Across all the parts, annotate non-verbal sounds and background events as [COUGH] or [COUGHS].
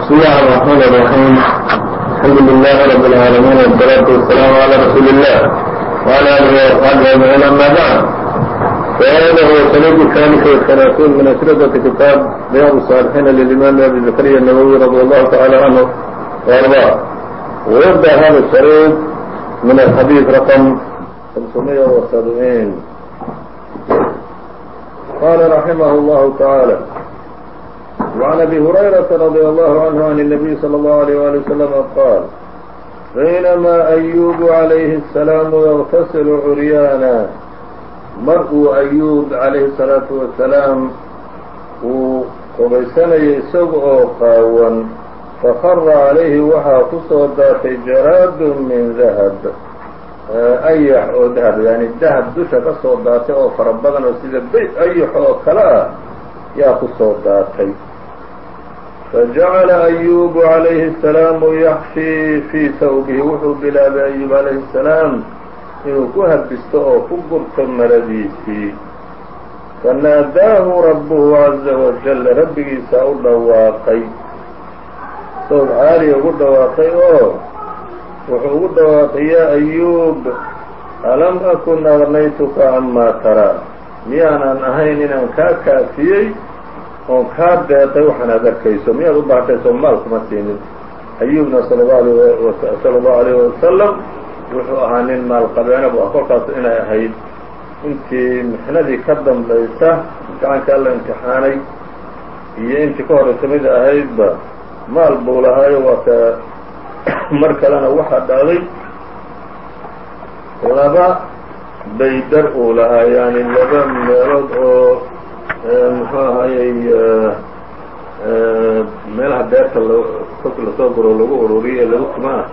بسم الله الرحمن الرحيم الحمد لله رب العالمين والصلاة والسلام على رسول الله وعلى آله وأصحابه أجمعين أما بعد فهذا هو السند الثالث والثلاثون من أسرة كتاب رياض الصالحين للإمام أبي زكريا النووي رضي الله تعالى عنه وأرضاه ويبدأ هذا الشريط من الحديث رقم 570 قال رحمه الله تعالى وعن أبي هريرة رضي الله عنه عن النبي صلى الله عليه وآله وسلم قال بينما أيوب عليه السلام يغتسل عريانا mar uu أyuub عalayhi الصلاaةu وaسلاam uu qubaysanayay isaga oo qaawan fakara عalayhi waxaa ku soo daatay jaraad min dahab ayax oo dahab yani dahab dusha ka soo daatay oo fara badan oo sida bayt ayax oo kale ah yaa ku soo daatay fajacala ayubu calayhi asalaamu yaxfii fii tawbihi wuxuu bilaabay ayuub calayhi asalaam inuu ku habisto oo ku gurto maradiisii fanaadaahu rabbuhu caza wajal rabbigiisaa u dhawaaqay sawd caaliya ugu dhawaaqay oo wuxuu ugu dhawaaqay yaa ayuub alam akun aqnaytuka camaa taraa miyaanan ahayn inaan kaa kaafiyey oon kaa deeqay waxaan ad arkayso? Miyaad u baahtayso maal kuma siinin. Ayuubna sala allahu alayh wasalam wuxuu ahaa nin maalqabeena bu ah kolkaas inay ahayd. Intii mixnadii ka dambaysa gacanka alla imtixaanay iyo intii ka horaysa mid ahaydba maal buu lahaayo waa ka [COUGHS] mar kalena waxaa dhacday laba baydar uu lahaa yani laba meelood oo muxuu ahayey meelaha beerta kolki la soo guro lagu ururiyo lagu tumaa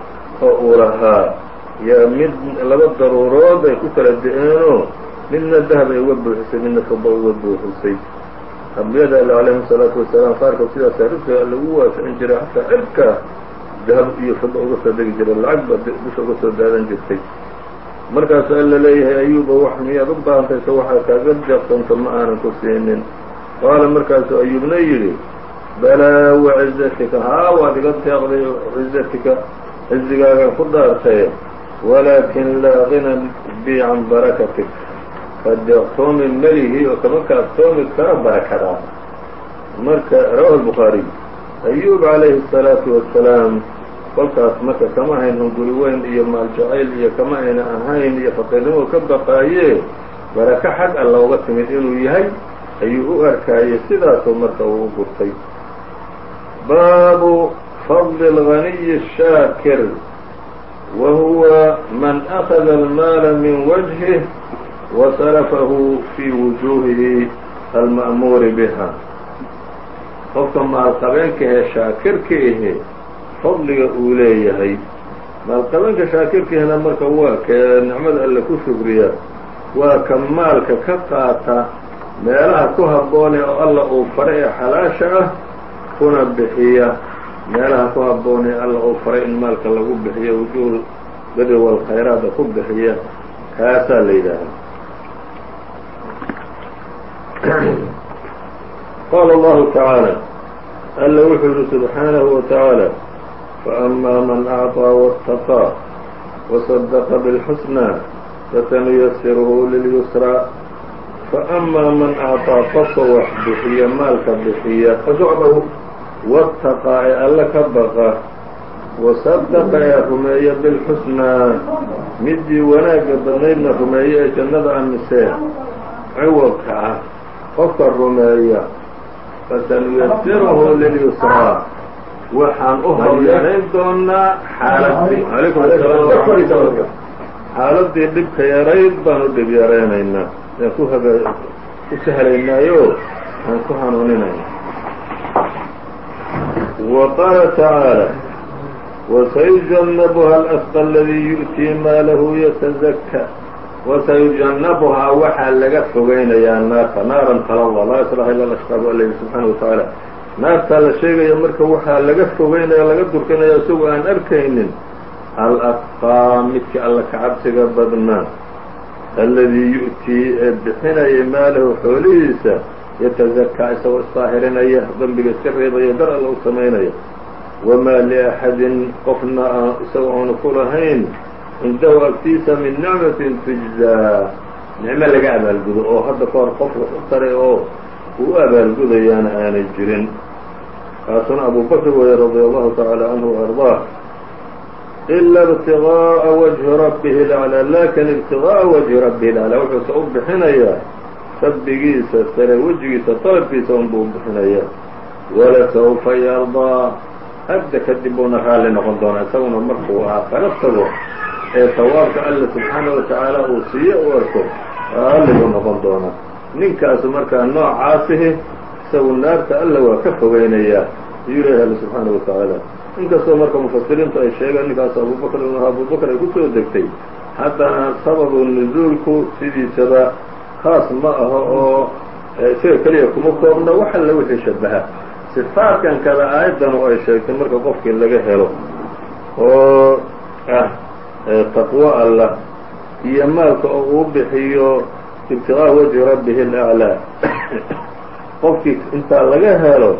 oo uu lahaa. Yaa mid laba daruurood ay ku kala da'eenoo midna dahab ay uga buuxisay midna fida uga buuxisay. Ambiyada alle calayhim الsalaatu wasalaam qaarkood sidaasa rifka lagu waaficin jiray xataa cirka dahab iyo fida uga soo degi jiray lacag baa dusha uga soo daadan jirtay. Markaasu alla leeyahay ayuuba wax miyaad u baahantayso waxaa kaaga deeqsanto ma aanan ku siinin. Qaala markaasuu ayuubna yidhi balaa wacizatika haa waad iga deeqday cizatika cizigaagan ku dhaartaye walaakin laa gina bi can barakatik. Ka deeqtoomi oo kama kaaftoomi kara barakadaa marka rawahu الbukhaariy ayuub calayhi الsalaatu wasalaam kolkaas marka kama hayn hunguri weyn iyo maal jacayl iyo kama ayna ahayn iyo faqiirnimo ka baqaaye baraka xag alla uga timid inuu yahay ayuu u arkaayey sidaasuu marka uu u gurtay baabu fadl الغaniy الshaakir wa huwa man أkhada almaala min wajهih wasarafahu fii wujuuhihi alma'muuri biha qofka maalqabeenka ee shaakirka ahe fadliga uu leeyahay. Maalqabeenka shaakirkihina marka waa kee nicmada alle ku shugriya waa ka maalka ka qaata meelaha ku habboone oo alla uu faray ee xalaasha ah kuna bixiya meelaha ku habboone alla uu faray in maalka lagu bixiyo wujuuh beri walkhayraada ku bixiya. Kaasaa la yidhaahaa qaala allahu tacaala alla wuxuu yihi subxaanahu wa tacaala faأmaa man أcطىa wاtaqىa وصدqa bاlxusnى fasanuyasiruhu lilyusraa faأmaa man أcطىa qofka wax bixiya maalka bixiya fasocdahu wاtaqىa ee alle ka baqa wasadaqa ee rumeeya bilxusnaa midii wanaagga badnaydna rumeeya ee jannada amisee ciwadka ah qofka rumeeya fasanuyasiruhu lilyusraa waxaan u horyarayn doonaa xaaladii xaaladii dhibka yarayd baan u dhib yaraynaynaa aan ku ku sahlaynaayo aan ku hanuuninayna wa qaala tacaala wasayujannabuha alasqa aladii yu'tii maalahu yatazakka wasayujannabuhaa waxaa laga fogeynayaa naarta naaran talada laa yaslaha ila ashqaabu alla subxaana wa tacaala naartaa la sheegaya marka waxaa laga fogeynaya laga durkinaya isagoo aan arkaynin al-atqaa midkii alla ka cabsiga badnaa alladii yu'tii ee bixinayay maalahu xoolihiisa yatazakaa isagoo isdaahirinaya dembiga iska reebaya dar alla u samaynaya wamaa liaxadin qofna isagoo aanu ku lahayn cindahu agtiisa min nicmatin tujzaa nicmo laga abaalgudo oo hadda ka hor qof wax u taray oo uu u abaalgudayaana aanay jirin. Kaasuna abubakr weeye radia allahu tacaala canhu ardaah. Ila ibtiqaaءa wajhi rabbihi laclaa laakiin ibtiqaaءa wajhi rabbihi laclaa wuxuuse u bixinayaa. Rabbigiisa sare wejigiisa dalabkiisa unbuu u bixinaya walasawfa yardaa. Hadda kadib uuna raalli noqon doonaa isaguna markuu aakhara tago ee tawaabka alla subxaanaه wa tacaala uu siiyo u arko raalli noqon doonaa ninkaasu markaa noocaasihi isagu naarta alla waa ka fogeynayaa ayuu leeyahay alla subxaanaه wa tacaala. Inkastoo marka mufasiriintu ay sheegeen ninkaas abubakr ibn abubakr ay ku soo degtay haddana sababu nuzuulku sidiisaba khaas ma aho oo isaga keliya kuma koobna wax alla wixii shabaha sifaadkan kada aayaddanu ay sheegtay marka qofkii laga helo oo ah taqwo allah iyo maalka oo uu bixiyo ibtiqaaء wajhi rabbihi اlأclىa qofkii intaa laga helo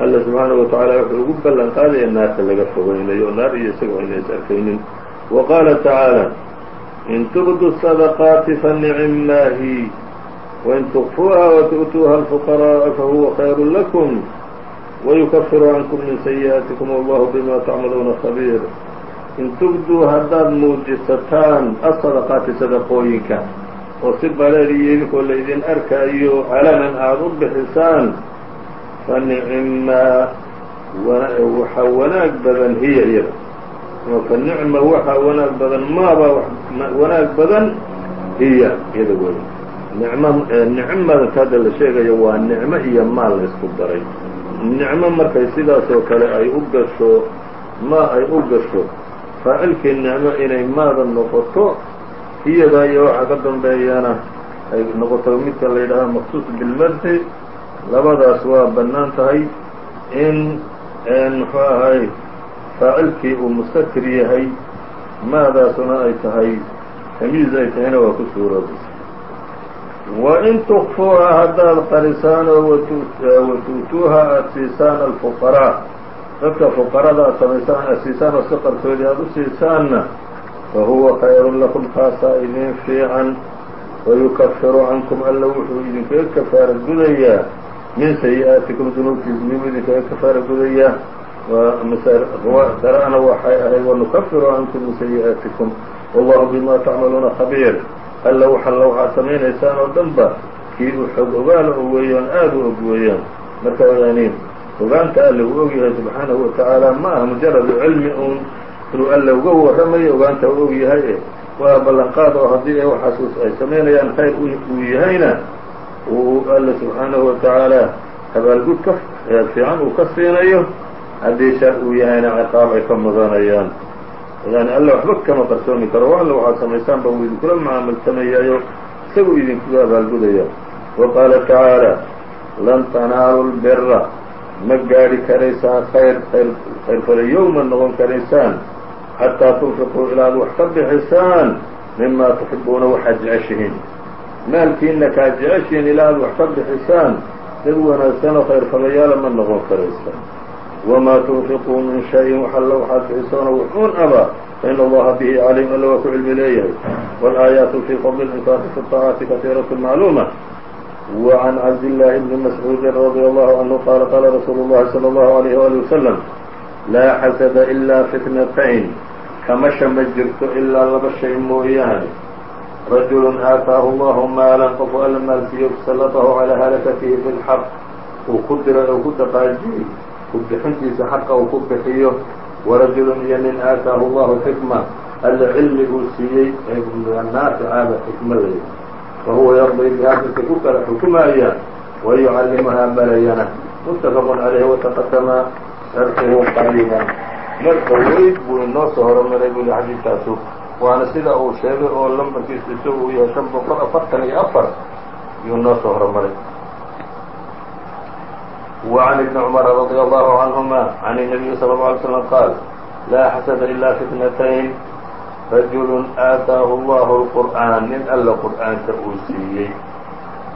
alla subxaanaه wa tacaala wuxuu ugu ballan qaadaya naarta laga fogeynayo naar iyo isagoo ayna is arkaynin wa qaala tacaalى in tubdu الصadqaati fanicimaahi wain tukfuuha watu'tuuha الfuqaraaءa fahuwa khayr lakum wayukafiru cankum min sayi'aatikum wallahu bima tacmaluuna khabiir in tubduu haddaad muujisataan asadaqaati sadaqooyinka oo si bareer iyo idinkoo laydin arkaayo calanan aada u bixisaan fa nicmaa waxaa wanaag badan hiya iyada ama fa nicma waxaa wanaag badan maaba wanaag badan hiya iyada wey nicmo nicmada hadda la sheegayo waa nicmo iyo maal la isku daray nicmo markay sidaas oo kale ay u gasho ma ay u gasho faacilkii nicmo inay maada noqoto iyadaa iyo waxaa ka dambeeyana ay noqoto midka la yidhaaha maqsuus bilmadhi labadaas waa bannaan tahay in muxuu ahay faacilkii uu mustatir yahay maadaasuna ay tahay tamyiiz ay tahayna waa ku suuroobaysa wain tukfuuha haddaad qarisaan oo watu'tuuha aada siisaan alfuqaraa dadka fuqarada aad samaysaan aad siisaan oo si qarsoodii aada u siisaanna fahuwa khayrun lakum kaasaa idin fiican. Wayukafiru cankum alla wuxuu idinkaga kafaara gudayaa min sayi-aatikum dunuubtiisnibu idinkaga kafaara gudayaa. Dara'na waxay ahayd wanukafiru cankum min sayi-aatikum. Wallahu bima tacmaluuna khabiir. Alla waxalla waxaad samaynaysaan oo dhan kii u xog ogaala oo weeyaan aada u og weeyaan. Marka yani ogaanta alle uu og yahay subxaanahu wa tacaala ma aha mujaradu cilmi uun inuu alle uga warramayo ogaanta u og yahay e waa ballanqaad oo haddii waxaas ay samaynayaan khayr uu yahayna uu alle subxaanahu wa tacaala abaalgud ka fiican uu ka siinayo haddii shar uu yahayna ciqaab ay ka mudanayaan. Yani alle waxba kama qarsoomi karo wa alle waxaad samaysaanba uu idinkula mucaamalsamayaayo isagu idinkuga abaalgudaya. Wa qaala tacaala lan tanaalu lbira ma gaadhi karaysaan khayr khayr khayrfalayow ma noqon karaysaan xataa tunfiquu ilaad wax ka bixisaan mima tuxibuuna waxaad jeceshihiin maalkiina kaad jeceshihiin ilaa ad wax ka bixisaan dad wanaagsan oo khayrfalayaala ma noqon karaysaan wamaa tunfiquu min shayin wax alla waxaad bixisoona wuxuun aba fain allaha bihi calim alla waa ku cilmi leeyahay wاlaayaatu fii fadli linfaaqi fi طaacati kasiiraة macluuma وعn cabd للhi بn mascuudi radي allahu canhu qaala qaala rasuulu الlahi salى اllahu عalayh wali wasalam laa xasada ilaa fitnatayn kamasha ma jirto ilaa laba shay mooyaane rajulu aataahu allahu maalan qofu alla maalsiiyo salatahu calىa halakatihi fi lxaq uu ku diray oo ku dhaqaajiyey ku bixintiisa xaqa uu ku bixiyo warajulun iyo nin aataahu allahu xikma alla cilmi uu siiyey naaficaada xikma lay fahuwa yardi bihaa dadka ku kala xukumaaya wayucallimuhaa balayana mutafaq calayhi wataqadama sharxuhu qariiban mar dhoweyd buu inoo soo horomaray buli xadiidkaasu waana sida uu sheegay oo lambarkiisu isagu uu yahay shan boqol afartan iyo afar yuu noo soo horomaray وعن ابن عمر رضي الله عنهما عن النبي صلى الله عليه وسلم قال لا xسد إلا فتنتين rajulu aataahu allahu lqur'aan nin alla qur'aanka uu siiyey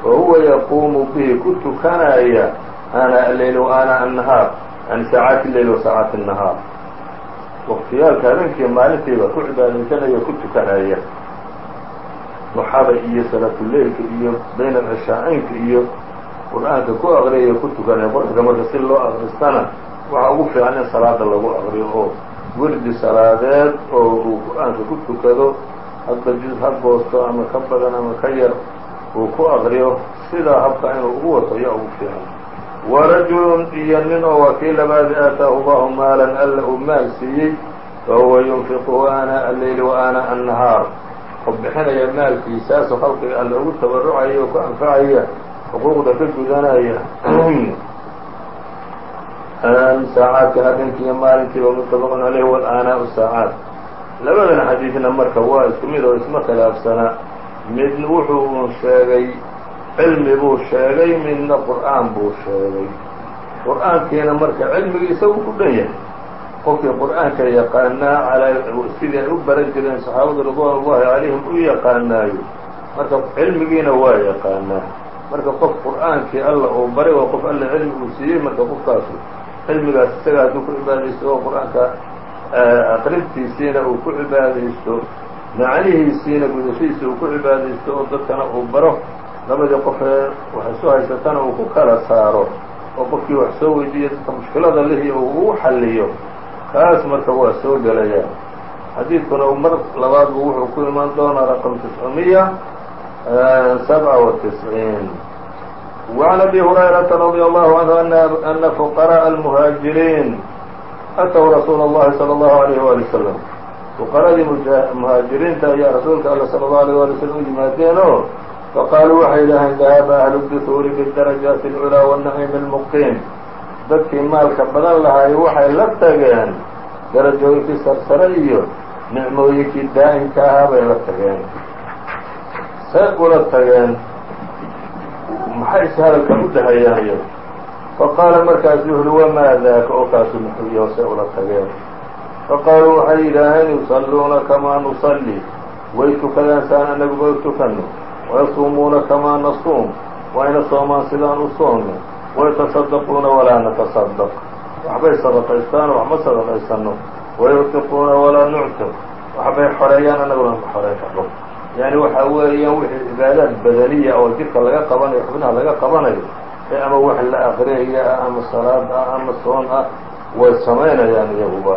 wa huwa yaquumu bihi ku tukanaya ana aleyl wa ana annahaar yani saacaati leyl wa saacaati الnahaar waktiyaalka habeenkiiyo maalintiiba ku cibaadaysanaya ku tukanaya duxada iyo salaatuleylka iyo bayn alcishaaءeynka iyo qur-aanka ku aqriyaya ku tukanaya qur-aanka marka si loo aqristana waxa ugu fiican in salaada lagu aqriyo oo werdi salaadeed oo uu qur'aanka ku tukado hadba juz ha goosto ama ka badan ama ka yar uu ku aqriyo sidaa habka inuu ugu wato ayaa ugu fiican. Warajulun iyo nin oo waa kii labaadi aataahu allahu maalan alla uu maal siiyey fahuwa yunfiquhu aanaa alleyli wa aanaa annahaar. Oo bixinaya maalkiisaasoo khalqiga alla ugu tabarucaya oo ku anfacaya xuquuqda ka gudanaya [CLEARS THROAT] saacaadka habeenkii iyo maalintiiba mutafaqun caleyh walaanaau saacaat labadan xadiidna marka waa isku mid oo isma khilaafsanaa mid wuxuu sheegay cilmi buu sheegay midna qur'aan buu sheegay qur'aankiina marka cilmigii isagu ku dhan yahay qofkii qur'aanka yaqaanaa alaa sidii ay u baran jireen saxaabada ridwaan ullahi calayhim u yaqaanaayo marka cilmigiina waa yaqaanaa marka qof qur'aankii alla uu baray waa qof alla cilmi uu siiyey marka qofkaasu cilmigaas isaga hadduu ku cibaadaysto oo qur'aanka akrintiisiina uu ku cibaadaysto macnihiisiina gudashihiisa uu ku cibaadaysto oo dadkana uu baro labadii qofee waxay soo haysatana uu ku kala saaro oo qofkii wax soo weydiiya dadka mushkilada lihiyo uu xalliyo kaas marka waa soo gelayaan xadiidkuna mar labaad wuxuu ku imaan doonaa raqam tiscamiya saba wa tisciin. وعن أبي هريرة رضي الله عنه أن فقراء المهاaجiرين أتوا رsuuل اللhi صلى الله عليه وaلي وسلم فqradii مهاaجiriinta ayaa rasuulka all صلى الله عليه وaلي وسلم u yimaadeenoo faqaaluu waxay yidhaaheen dahaba ahlu الdثuuri bالdaraجaaت العlىa والنaعيم المqيم dadkii maalka badan lahaay waxay la tageen darajooyinkii sarsare iyo nicmooyinkii daa'imka ahaa bay la tageen say ula tageen maxay is hadalka u dhahayaan iyagu faqaala markaasuu yuhi wamaa daaka oo kaasu muxuu say ula tageen. Faqaaluu waxay yidhaaheen yusalluuna kamaa nusalli. Way tukadaan saan anaguba u tukanno. Wayasuumuuna kamaa nasuum. Wayna soomaan sidaan u soonno. Wayataصadaquuna walaa nataصadaq waxbay sadaqaystaan wax ma sadaqaysano wayurtiquuna walaa nuctiq waxbay xoreeyaan anaguna ma xoreyn karno yani waxa weeyaan wixii cibaadaad badaniya oo jirka laga qabanayo xubnaha laga qabanayo ee ama wax la aqriyaya ah ama salaad ah ama soon ah way samaynayaan iyaguba.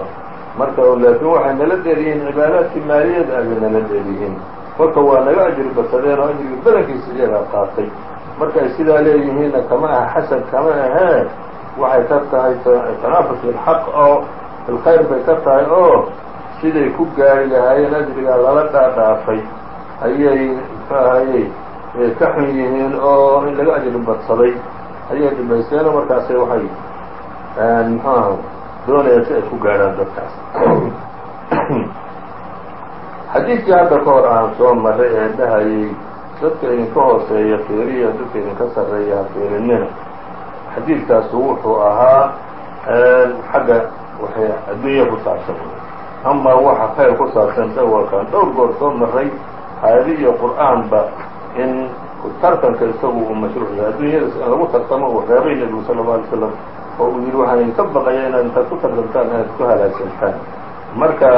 Marka laakiin waxay nala dheeryihiin cibaadaadkii maaliyad ah bay nala dheeryihiin marka waa naga ajri badsadeen oo ajriga badankiisa iyagaa qaatay. Marka ay sidaa leeyihiinna kama aha xasan kama ahee waxay ka tahay tanaafus filxaq oo filkhayr bay ka tahay oo siday ku gaari lahaayeen ajrigaa lala dhaadhaafay ayay muxuu ahayey ka xun yihiin oo in laga ajri badsaday. Ayay dhibayseen oo markaasay waxay muxuu aha doonayaan si ay ku gaadhaan dadkaas. [CLEARS THROAT] Xadiidkii hadda ka hor aan soo maray ee dhahayey dadka idinka hooseeya fiiriya dadka idinka sarreeya ha fiirinina xadiidkaasu wuxuu ahaa xagga waxay adduunya ku saabsan. Amaa waxa khayr ku saabsan dawalkan dhowr goor soo maray haadi iyo qur'aanba in tartanka isagu uu mashruuc yahay. Adduunyadaas in lagu tartamo uu reebay nebigu sala اlه alay slam oo uu yidhi waxaan idinka baqaya inaad intaad ku tartamtaan inaad ku halaagsantaan. Marka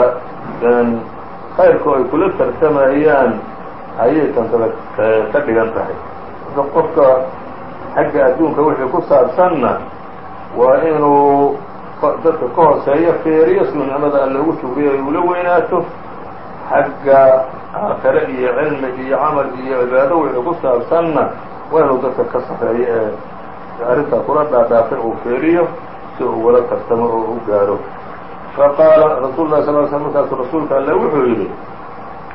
khayrku ay kula tartamayaan ayay tansada ka dhigan tahay. Marka qofka xagga adduunka wixii ku saabsanna waa inuu dadka ka hooseeyo feeriyo suu nicmada alle ugu shugriyo ay ula weynaato xagga aakhire iyo cilmi iyo camal iyo cibaado wixii ku saabsanna waa inuu dadka ka sarreeyo ee arrintaa kula dhaadhaafay uu feeriyo si uu ula tartamo oo u gaadho faqaala rasuulu lah sal sl markaasu rasuulka alle wuxuu yidhi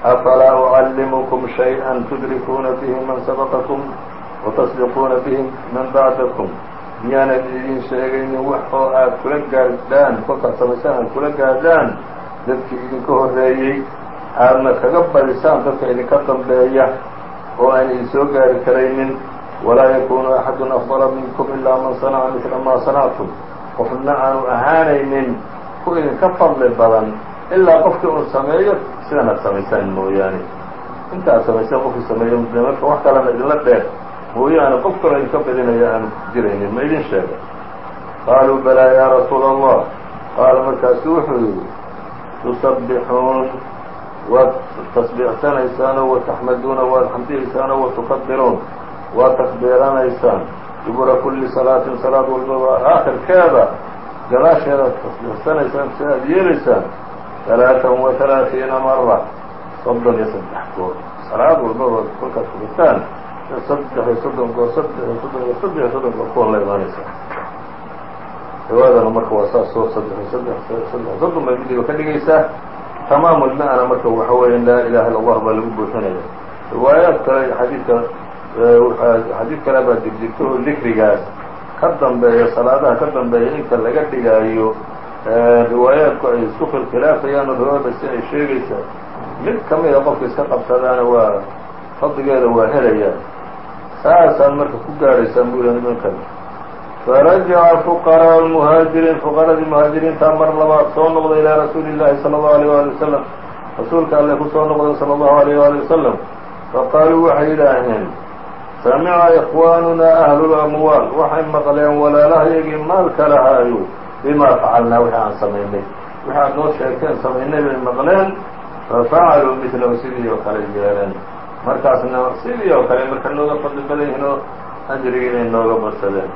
afalaa ucallimukum shay-an tudrikuuna bihi man sabaqakum watasbiquuna bihi man bacdakum miyaanan idin sheegaynin wax oo aad kula gaadhaan kolkaad samaysaan aad kula gaadhaan dadkii idinka horreeyey aadna kaga badisaan dadka idinka dambeeya oo aan idin soo gaari karaynin. Walaa yakunu axadun afdala minkum ilaa man sanaca midla maa sanactum qofna aanu ahaanaynin ku idinka fadli badan ilaa qofkii uu sameeyo sidan aad samaysaan mooyaane. Inta aad samaysaan qofkii sameeyo marka wax kalena idinla dheer. Mooyaane qof kaloo idinka badinaya aanu jiraynin ma idin sheega qaaluu balaa yaa rasuula allah qaala markaasu wuxuu yidhi tusabbixuun waad tasbiixsanaysaanoo wataxmaduuna waad xamdihaysaanoo watukabiruun waad takbiiranaysaan dubura kulli salaatin salaad walbaba aakhirkeeda gadaasheedaad tasbiixsanaysaan sidaad yeelaysaan alaaan wa alaaثiina mara soddon iyo saddex goor. Salaad walbaba kolkaad fugitaan saddex iyo soddon goor saddex iyo soddon goor saddex iyo soddon goor kuwan la imaanaysaa dawaadana marka waa saasoo saddex iyo saddex saddex soddon bay midiba ka dhigaysaa tamaam ulma-ana marka waxa weeye laa ilaha illa allah baa lagu buuxinaya riwaayaad kale xadiidka xadiid kale baa jirjirta oo dikrigaas ka dambeeya salaadaha ka dambeeya inta laga dhigaayo riwaayaadku ay isku khilkhilaafayaan oo riwaayadda si ay sheegaysaa mid kamida qofka iska qabsadaana waa fadligeeda waa helaya saasaad marka ku gaadhaysaan buu yihi nimankan farajaca fuqaraء muhaajiriin fuqaradii muhaajiriintaa mar labaad soo noqday ilaa rasuuli llahi salى اllahu alيyه wali wasalam rasuulka alle ku soo noqday salى اllahu alيyh wali wasalam faqaaluu waxay yidhaaheen samica ikhwaanunaa ahlu lamwaal waxay maqleen walaalahayagii maalka lahaayo bimaa facalnaa wixii aan samaynay wixi aad noo sheegteen samaynay bay maqleen fafacaluu midlahu sidii oo kale yeeleen markaasna sidii oo kale marka nooga fadli badan yihiin oo ajrigii inay nooga badsadeen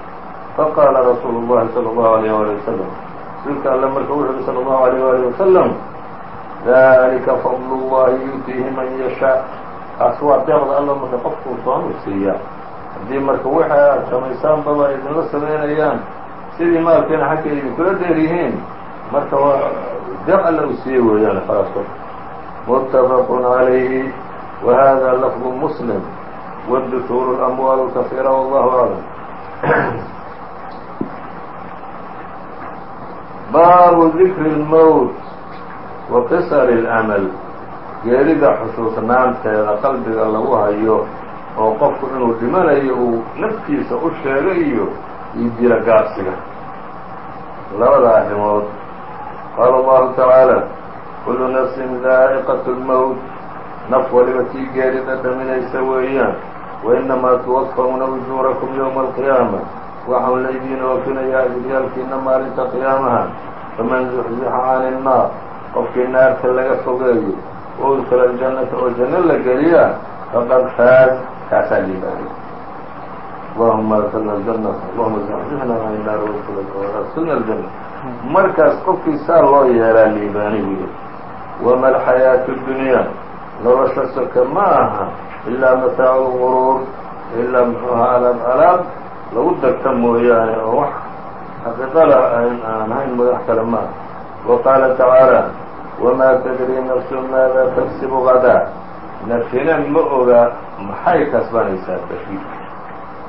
faqaala rasuulu اllahi salى اllahu alيyh wali wasalam rasuulka alle marka wuxu uhi salى اllahu alيyh wali wasalam dalika fadl اllahi yu'tiihi man yashaa kaas waa deeqda alla marka qofkuu doonu siiyaa haddii marka waxa aad samaysaanbaba idinla samaynayaan sidii maalkeena xagga idinkula dheer yihiin marka waa deeq alla uu siiye weeyaan khalaas متفق عليه وهذا لفظ مسلم والدثور الأموال الكثيرة والله أعلم baabu ذikri الmوت وaqصر الأmل geerida xusuusnaanteeda qalbiga lagu hayo oo qofku inuu dhimanayo uu naftiisa u sheego iyo iyo dila gaabsiga labada arrimood qaala الlahu taعaalى kulu nafsin daa'iqaة الmowt naf waliba tii geeri dhadhaminaysa weeyaan wainamaa tuwafawna ujuurakum yowma alqiyaama waxau laydiin oofinayaa ajiryaalkiina maalinta qiyaamaha faman zuxzixa cani الnaar qofkii naarta laga fogeeyo waudkila aljannata oo janno la geliyaa faqad faaz kaasaa liibaanay allahuma adkilna aljanna allahuma zaxzixna can الnaar waadkilna aljanna markaas qofkii saa loo yeelaa liibaanay wiili wama alxayaaةu اdunyaa nolosha soka ma aha ilaa mataacu guruur ilaa muxuuha alaab alaab lagu dagta mooyaane oo wax xaqiiqala aan ahayn madax kale ma aha. Wa qaala tacaalى wamaa tadri nafsu maada tagsibu gadaa nafina ma oga maxay kasbanaysaa berri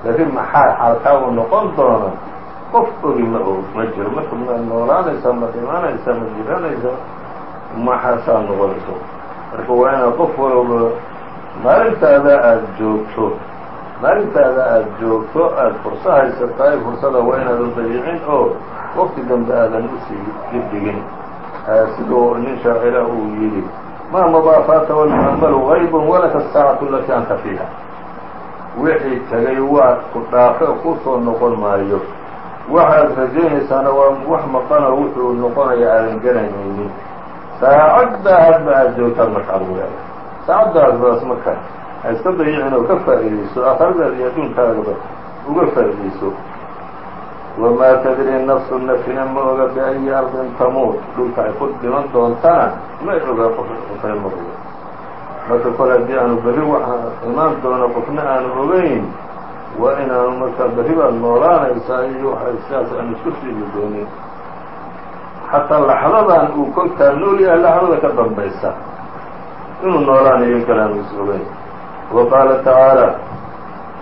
berri maxaa xaalkaagu noqon doona qof ogi ma og ma jiro marka ma noolaanaysaa ma dhimanaysaa ma jiranaysaa maxaasaa noqonayso. Marka waa inaad qof walba maalintaada aada joogto maalintaada aada joogto aada furso haysataay fursada waa inaadan dayicin oo waqti dambe aadan u sii dibdhigin siduu nin shaacira uu yidhi maa madaafaata walmu'amalu gayb walaka asaacatu alati anta fiiha. Wixii tagay waa ku dhaafe ku soo noqon maayo. Waxaad rajaynaysaana waa wax maqanoo wuxuu noqonaya aadan garanaynin. Saacaddaa hadba aada joogtaad marka adugu leedahay saacaddaasbaas marka ha iska dayicin oo ka faa'iidayso aakhiradaada iyo adduunkaagaba uga faa'iidayso wamaa tadri nafsu nafina ma oga biayi ardin tamuut dhulka ay ku dhiman doontana may oga qofna ma oga marka kole haddii aanu berri waxa imaan doono qofna aanu ogeyn waa inaanu markaa berri baad noolaanaysaa iyo waxa sidaas aanu isku siigi doonin xataa laxdadan uu kolkaa nool yahay laxdada ka dambaysa inuu noolaanayo kale aanu is ogeyn wa qaala tacaalى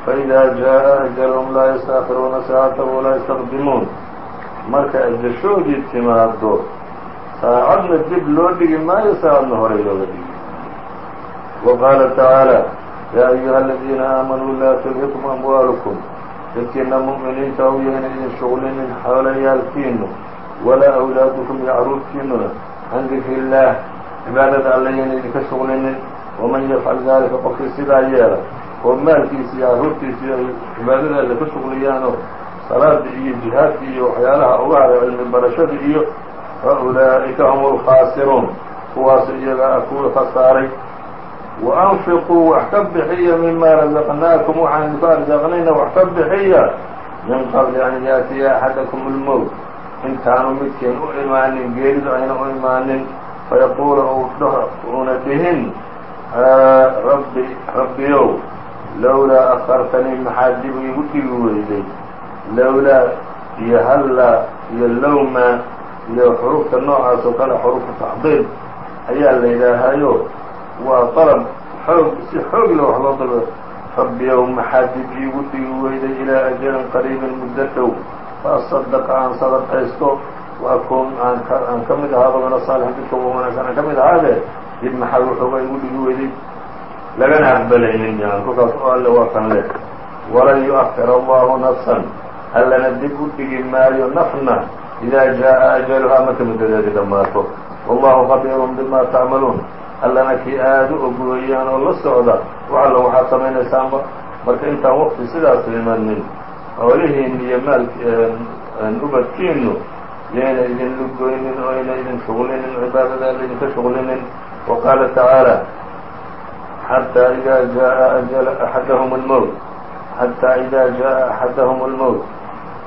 faإida jaaءa ajalهm laa yastaakiruuna saacata walaa ystaqdimuun marka ajashoodii timaado saacadna dib loo dhigi maayo saacadna horay looga dhigi wa qaala tacaalى yaa ayuha aladiina aamanuu laa tulhikum amwaalukum dadkiina mu'miniinta ou yahayna idin shuqlinin xoolayaalkiinu walaa awlaadukum iyo caruurtiinuna can dikri illaah cibaadada alla yayna idinka shuglinin waman yafcal dalika qofkii sidaa yeela oo maalkiisa iyo carruurtiisa ay cibaadada alle ka shugliyaanoo salaada iyo jihaadka iyo waxyaalaha uga haray cilmi barashada iyo fa ulaa'ika hum lkhaasiruun kuwaas iyaga ah kuwii khasaaray wa anfiquu wax ka bixiya mima razaqnaakum waxaan idinku arsaaqnayna wax ka bixiya min qabli an yaatiya axadakum اlmowt intaanu midkiin u imaanin geeridu ayna u imaanin fayaquula uuna dhihin rabbi rabbiyow lowlaa akartanii maxaa dib iigu dhigi weyday? Lowlaa iyo hallaa iyo lowma iyo xurufta noocaas oo kale xurufu tacdiil ayaa la yidhaahayo waa dalab xoog si xoog le wax loo dalba rabbiyow maxaa dib iigu dhigi weyday ilaa ajalin qariibin muddo dhow faasadaqa aan sadaqaysto. Waakun aan ka mid ahaado min asaalix dadka wa wanaagsan aan ka mid ahaadee dib maxaa wuxuuga igu dhigi weyday lagana aqbalaynin yan kolkaas oo alle waa kan leh. Walan yu-akir allahu nafsan. Allana dib u dhigi maayo nafna. Idaa jaaءa ajaluhaa marka muddadeedi dhammaato wallahu khabiirun bima tacmaluun allana kii aada u ogooyaan oo la socda wax alla waxaad samaynaysaanba marka intaan waqti sidaas imanin xoolihiin iyo maal ubadkiinu yayna idin lugoynin oo ayna idin shuglinin cibaadada alla idinka shuglinin wa qaala tacaala xatىa إida jaaءa أjل أxadahم الmowt xatىa إida jaaءa أxadahم الmowt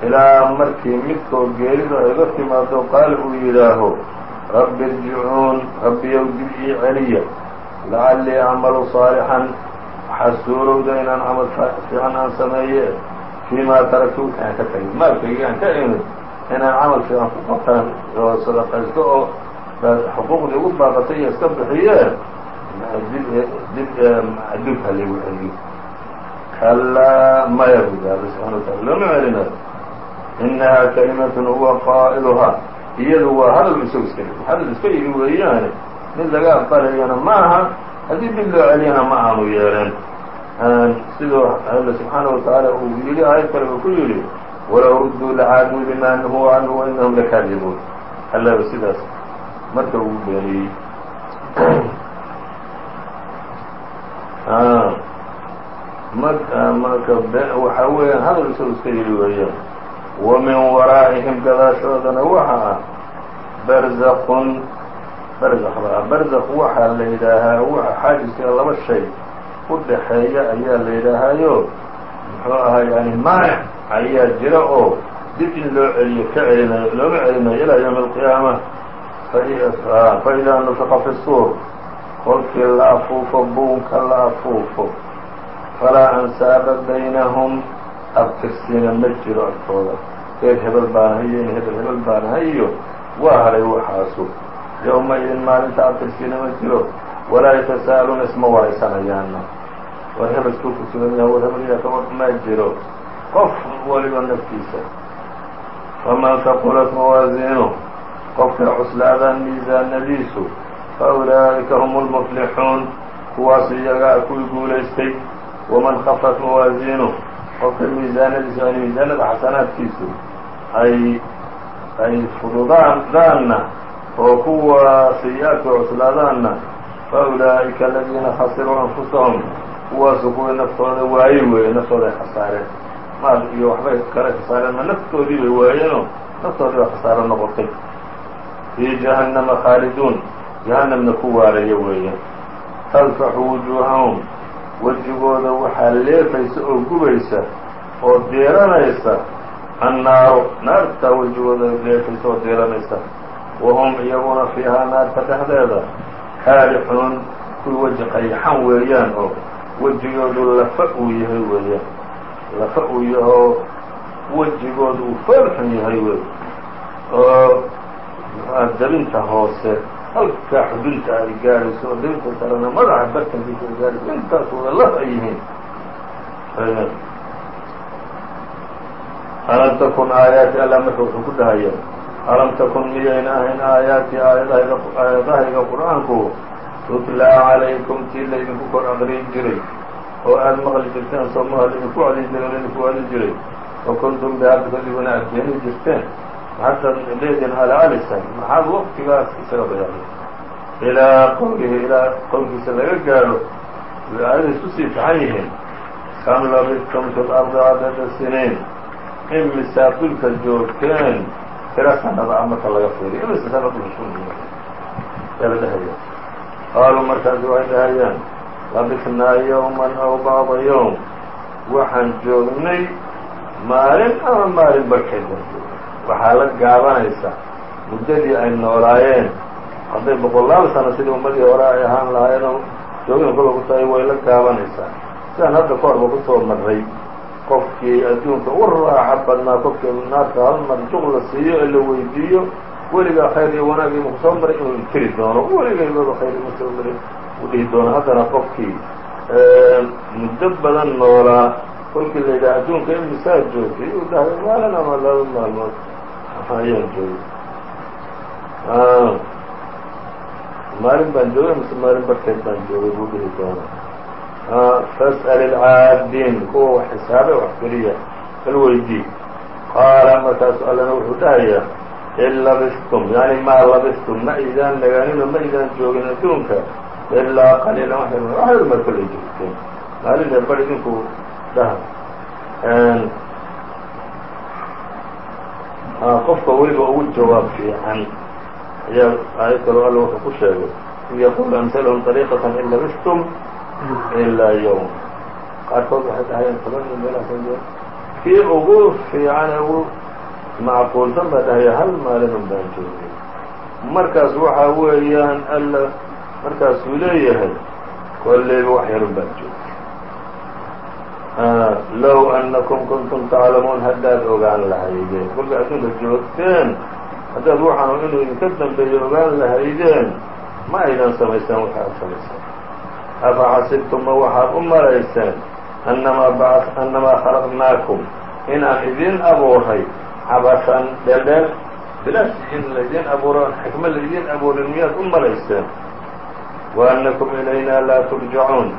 ilaa markii midkood geeridu ay ga timaado qaal uu yidhaaho rabbi irjicuun rabbiyow dib ii celiya lacallii acmalu صaalixan waxaa suurowda inaan camal fiican aan sameeye fii maa taraktu wixii aan ka tagay maalkaygi aan ka imid inaan camal fiican ku qabtaan oo sadaqaysto oo xuquuqdii ugu baaqatay iyo iska bixiye adduunka lagu celiyo kalaa maya budi alla subxana watala looma celinayo inahaa kalimatun huwa qaa'iluhaa iyadu waa hadal isagu iska hadal iska yidhi weeyaane mid laga aqbalayana ma aha haddii dib loo celiyana ma aanu yeeleen siduu alla subxaana watacaala uu yidhi aayad kale uu ku yidhi walow rudduu lacaaduu lima nuhuu canhu wainahum lakaadibuun allaba sidaas marka ugu beeniyey [CLEARS THROAT] marka waxaa weeyaan hadal isagu iska yidhi weeyaan. Wa min waraa'ihim gadaashoodana waxa ah barzaqun barzaq ba barzaq waxaa la yidhaahaa waxa xaajiska laba shay u dhaxeeya ayaa la yidhaahaayo. Muxuu ahaa yani maanic ayaa jira oo dib in loo celiyo ka celinayo looma celinayo ilaa yawmi alqiyaama faidaa nufiqa fi suur kolkii la afuufo buunka la afuufo falaa ansaaba baynahum abtirsiina ma jiro agtooda reer hebel baanahayo in hebel hebel baanahayo waa haray waxaasu yowma-idin maalinta abtirsiina ma jiro walaa yatasa'aluuna isma waraysanayaana war hebelkuu ku sugan yaha war hebel ka war ma jiro qof waliba naftiisa faman taqulat mawaasiinu qofkay cuslaadaan miisaanadiisu faulaa'ika hum lmuflixuun kuwaas iyagaa kuwii guulaystay waman khafat mawaasiinu qofka miisaanadiisu yani miisaanada xasanaadkiisu ay ay fududaadaanna oo kuwa sayi-aadka cuslaadaanna faulaa'ika aladiina khasiruu anfusahum kuwaasu kuwii naftooda waaye weeye naftooda ay khasaareen. Maal iyo waxbay kale khasaareen ma naftoodii bay waayeenoo naftoodii baa khasaaro noqotay fii jahannama khaaliduun jahannamna ku waaraya weeyaan talfaxu wujuuhahum wejigooda waxaa leefaysa oo gubaysa oo diiranaysa annaaru naartaa wejigooda leefaysa oo diiranaysa wahum iyaguna fiihaa naarta dhexdeeda kaalixuun kuwii weji qayxan weeyaan oo wejigoodu lafa uu yahay weeyaan lafa uu yahoo wejigooda uu foolxun yahay wey oo dabinta hoose halkaa xudunta ay gaarayso oo dabinta sarena madaxa bartankiisa ay gaarayso intaas wada laf ay yihiin alam takun aayaati alla marka wuxuu ku dhahaya alam takun miyayna ahayn aayaati aayadahayga qur'aanku? Tutlaa calaykum tii laydinku kor aqriyi jiray. Oo aada maqli jirteen soomaha laydinku codin jiray laydinku wadin jiray. Wa kuntum bihaa tukadibuna aad keeni jirteen maxaad leedin alaalisa maxaad waqtigaas isaga bayaanay ilaa qowlihi ilaa qowlkiisa laga gaadho aayadiis u sii taxan yihiin kam labistum fi lardi cadada siniin imisaa dhulka joogteen tira sanada a marka laga fiiriyo imisa sanad la dhahaya qaaluu markaasi waxay dhahayaan labisnaa yowman aw bacda yowm waxaan joognay maalin ama maalin barkeed baan joognay waxaa la gaabanaysa muddadii ay noolaayeen. Hadday boqolaal sano sidii ummadii hore ay ahaan lahaayeenoo joogin kolba ku tahay way la gaabanaysaa. Sidaan hadda ka horba ku soo marray. Qofkii adduunka u raaxa badnaa qofkii naarka hal mar juq la siiyo ee la weydiiyo weligaa khayr iyo wanaag ima ku soo maray inuu inkiri doono. Weligaygoba khayr ima soo maray u dhihi doono. Haddana qofkii muddo badan noolaa kolkii la yidhaha adduunka imisaa joogtay uu dhahay maalin ama laba maalmood ayaan joogay maalin baan joogay mise maalin barkeed baan joogay buu dhihi doonaa fas'al ilcaadiin kuwa wax xisaabe wax keliya hal weydii qaala markaasu allana wuxuu dhahayaa in labistum yani maa labistum ma idaan nagaaninoo ma idaan joogin adduunka ilaa qaliilan wax yar maad kollay joogteen maalin ee bar idinku dhaha qofka weliba ugu jawaab fiican ayaa aayad kaloo alla wuxuu ku sheegay in yaqulu amsalhum طariiqatan in labistum ilaa yowm qaarkood waxay dhahayeen toban iyo meelahaas kii ugu fiican ee ugu macquulsan baa dhahaya hal maalin un baan joogay. Markaas waxa weeyaan alla markaasuu leeyahay kolleyba wax yarun baan joogay low annakum kuntum taclamuun haddaad ogaan lahaydeen kolka adduunka joogteen haddaad waxaanu inuu idinka dambeeyo ogaan lahaydeen ma aydan samaysaan waxa aad samaysaan afa xasibtum ma waxaad u malayseen annamaa ba annamaa khalaqnaakum inaan idin abuuray cabashan dheeldheel bilaash in laydin abuuro xikma laydin abuurin miyaad u malayseen wa annakum ilaynaa laa turjacuun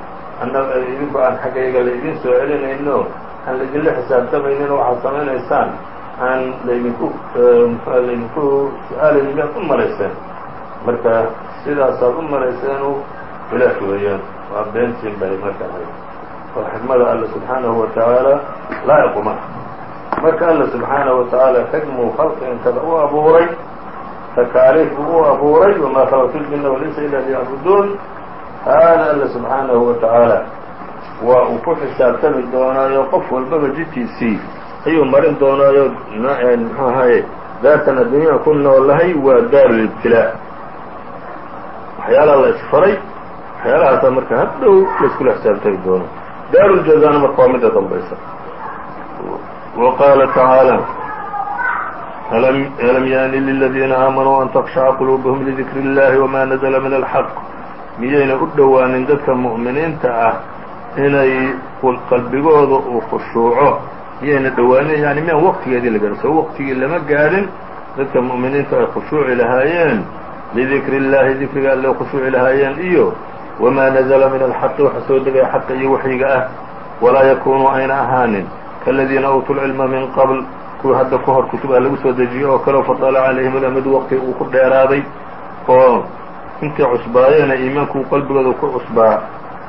idinku aan xaggayga laydin soo celinayno aan laydinla xisaabtamaynin waxaad samaynaysaan aan laydinku laydinku su'aalayn miyaad u malayseen. Marka sidaasaad u malayseenu bilaash weeyaan waa beentiin bay marka ahayd. Oo xikmada alla subxaanahu wa tacaala laa'iquma. Marka alla subxaanahu wa tacaala xikmuu khalqinkada u abuuray takaaliif buu u abuuray wamaa khalaqtu ljina walinsa ila liyacbuduun taana alla subxaanahu wa tacaala waa uu ku xisaabtami doonaayo qof walbaba jidkiisii ayuu marin doonaayo muxuu ahaye daartan adduunyada ku noolahay waa daarulibtilaa waxyaalaha la isfaray waxyaalahaasa marka hadhow laiskula xisaabtami doono. Daaruljazana marka waa midda dambaysa. Wa qaala tacaalى alam yaani liladiina aamanuu an takshaca quluubuhum lidikri اllahi wma nazla min alxaq miyayna u dhowaanin dadka mu'miniinta ah inay qalbigooda uu khushuuco miyayna dhowaanin yani miyaan waqtigeedii la gaadhin soo waqtigii lama gaadhin dadka mu'miniinta ay khushuuci lahaayeen lidikri اllahi dikriga alle khushuuci lahaayeen iyo wamaa nazla min alxaqi waxa soo degaya xaqa iyo waxyiga ah walaa yakunuu ayna ahaanin. Kaladiina uutuu lcilma min qabl kuwa hadda ka hor kutubaa lagu soo dejiyo oo kaleo fadala calayhim ulamadu waqti uu ku dheeraaday oo inkay cusbaayeena iimaanku qalbigooda ku cusbaa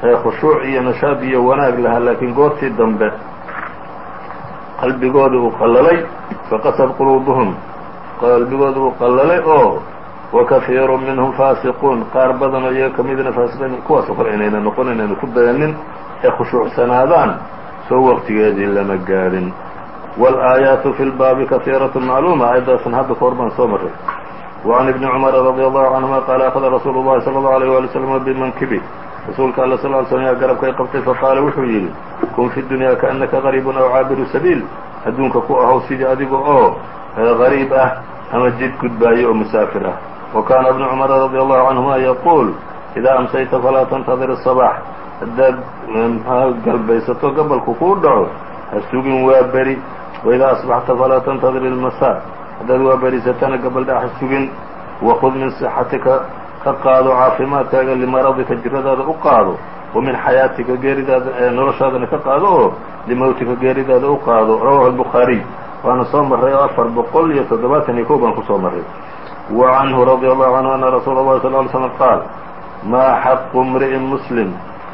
ee khushuuc iyo nashaad iyo wanaag lahaa laakiin goortii dambe qalbigooda uu qallalay faqasad quluubuhum. Qalbigooda uu qallalay oo wakahiiru minhum faasiquun. Qaar badanoo iyaga ka midna faasiqiin kuwaaso kale inayna noqon inayna ku dayanin ee khushuucsanaadaan soo waqtigeedii lama gaadhin. Walaayaatu fi lbaabi kahiiratun macluuma aayaddaasna hadda ka baan soo maray وعn iبni cmra radي allahu canهuma qaala akhada rasuulu الlahi salى الlaه عalيه wali slm bimankibi rasuulka alla sl ly slm yaa garabkay qabtay faqaala wuxuu yidhi kun fi dunya kaأnaka غariibun aw caabiru sabiil adduunka ku ahow sidii adiga oo غariib ah ama jid gudbaayo oo musaafir ah wa kaana ibnu cumara radي allahu canهuma yaquul إidaa amsayta falaa tantadir الصbax haddaad galbaysato gabalku kuu dhaco ha sugin waa beri waidaa asbaxta falaa tantadir ilmasaa haddaad waa barisatana gabaldha ha sugin wakud min sixatika ka qaado caafimaadkaaga limaradika jiradaada u qaado wa min xayaatika geeridaada noloshaadana ka qaado oo limowtika geeridaada u qaado. Rawahu albukhaariy waana soo marray oo afar boqol iyo toddobaatan iyo kow baan ku soo marray. Wa canhu radia allahu canhu ana rasuul allahi sal ly slam qaal maa xaqu imri'in muslim.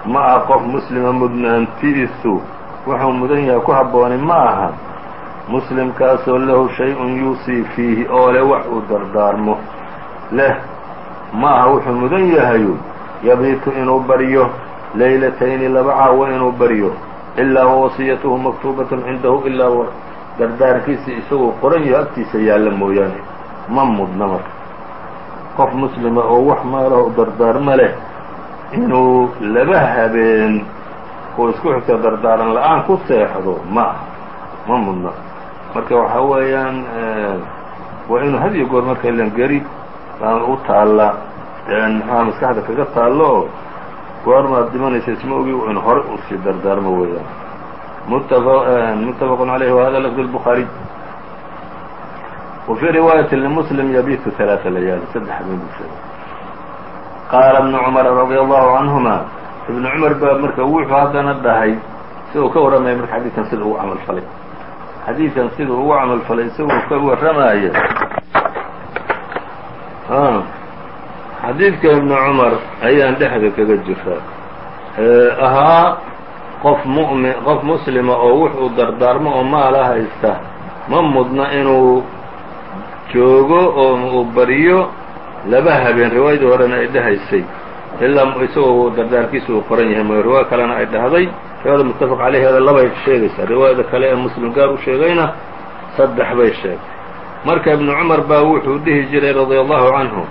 Ma ah qof muslima mudnaanti'isu wuxuu mudan yahay ku habooni ma aha muslimkaasoo lahu shay-un yuusii fiihi oo leh wax uu dardaarmo. Leh ma aha wuxuu mudan yahayu yabiitu inuu baryo laylatayni laba caawo inuu baryo ilaa wawasiyatuhu maktuubatun cindahu ilaa dardaarkiisa isagoo qoran yaho agtiisa yaalla mooyaane. Ma mudna marka. Qof muslima oo wax maalaho dardaarmo leh inuu laba habeen oo isku xigta dardaaran la'aan ku seexdo ma aha ma mudna marka waxaa weeyaan waa inuu had iyo goor marka ilan geri u taalla maxaa maskaxda kaga taallo oo goormaad dhimanaysa isma ogi in hore usii dardaarmo weeyaan متفق عليه وهذا لفظ البخاري وفي رواية لمسلم يبيت ثلاث ليال سدx habeen buu sheegay qاaل بن cمر رضي الله عنهما iبن cمر baa marka wuxuu haddana dhahay siduu ka warramaya marka xadiidkan sida ugu camal falay xadiikan siduu ugu camalfalay isagoo ka warramaaya ah, xadiidka ibnu cumar ayaan dhexda kaga jiraa ahaa qof mumin qof muslima oo wuxuu dardaarmo oo maala ah haysta ma mudna inuu joogo oo uu bariyo laba habeen. Riwaayadii horena ay dhahaysay ilaa isagoo dardaarkiisa uu qoran yahay. Mooye riwaayo kalena ay dhahday riwaayada muttafaq calayheeda labay sheegaysaa riwaayada kale ee muslim gaar u sheegayna saddex bay sheegtay marka ibnu cumar baa wuxuu dhihi jiray radia allahu canhu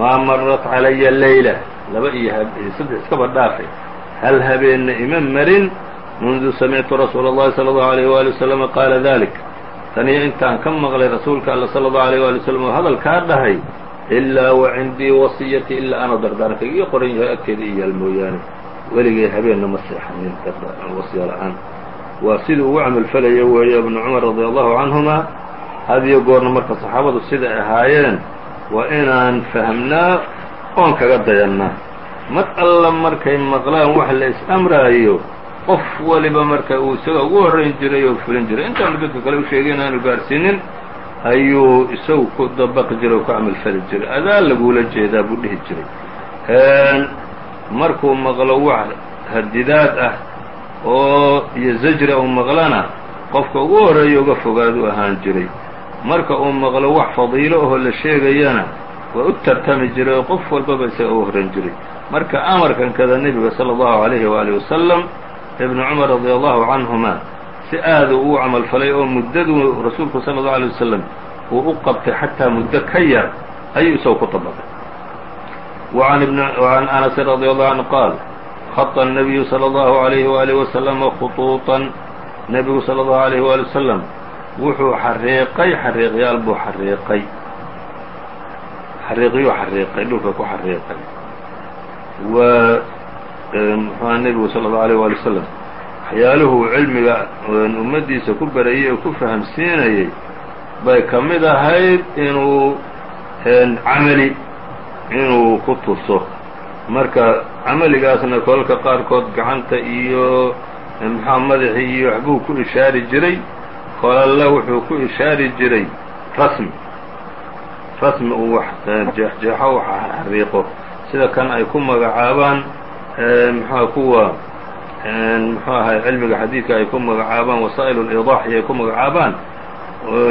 maa marat calaya leyla laba iyo saddex iskaba dhaafay hal habeenna ima marin mundu samictu rasuula اllahi salى اllahu عalيyh wali waslama qaala dalik taniyo intaan ka maqlay rasuulka alla salى اllahu عalيyh wali waslm oo hadalkaa dhahay ilaa wa cindii wasiyati ilaa ana dardaarankayga ii qoran yahay agteeda i yaal mooyaane weligay habeenna ma seexanin wasiya la'aan. Waa sidii ugu camalfalayo weeye ibnu cumar radi allahu canhuma hadiyo goorna marka saxaabadu siday ahaayeen waa inaan fahmnaa oon kaga dayannaa mar alla markay maqlaan wax la is-amraayo qof waliba marka uu isaga ugu horrayn jiray oo fulin jiray intaanu dadka kale u sheegay inaanu gaarsiinin ayuu isagu ku dabaqi jiray oo ku camalfali jiray. Adaa lagula jeedaa buu dhihi jiray markuu maqlo wax hadidaad ah oo iyo zajra uu maqlana qofka ugu horreeya uga fogaadu ahaan jiray marka uu maqlo wax fadiilo ahoo la sheegayana waa u tartami jiray oo qof walbaba isaga uga horrayn jiray marka amarkan kada nebiga salى اllahu عalayhi waalihi wasalam ibnu cumar radi allahu canhuma si aada uu camalfalay oo muddaduu rasuulku sala اllahu alيه wasalam uu u qabtay xataa muddo ka yar ayuu isagu ku طabaqay وعan أنس رضي الله عنه qاaل خط النبي صلى الله عليه وآله وسلم خطوطا nebigu صلى الله عليه وaلي وسلم wuxuu xariiqay xariiqyaal buu xariiqay xariiqyuu xariiqay dhulka ku xariiqay waa mxuha nebigu salى الlaه عليه وaلي وسلم waxyaaluhu cilmiga ummaddiisa ku barayay oo ku fahamsiinayay bay ka mid ahayd inuu camali inuu ku tuso marka camaligaasna kolalka qaarkood gacanta iyo mxua madaxii iyo waxbuu ku ishaari jiray kolalla wuxuu ku ishaari jiray rasmi rasmi uu wax jeexjeexo wax xariiqo sida kan ay ku magacaabaan mxua kuwa mxuu ahay cilmiga xadiidka ay ku magacaabaan wasaa'il اliضaax iyo ay ku magacaabaan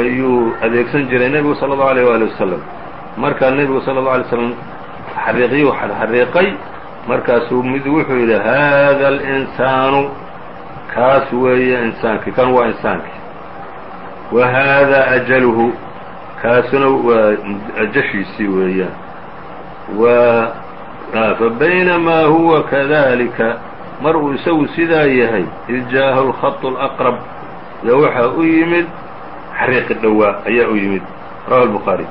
ayuu adeegsan jiray nebigu salى الlaه عalيه wali wasalam markaa nebigu salى الlaه alay slam xariiqyuu xariiqay markaasuu mid wuxuu yidhi hada اlinsaanu kaas weeye insaankii kan waa insaankii wa hada ajaluhu kaasuna waa ajashiisii weeyaan fabaynamaa huwa kadalika mar uu isagu sidaa yahay id jaaءahu اlkhaط اlأqrab yo waxaa u yimid xariiqi dhowaa ayaa u yimid rawa الbukhaarي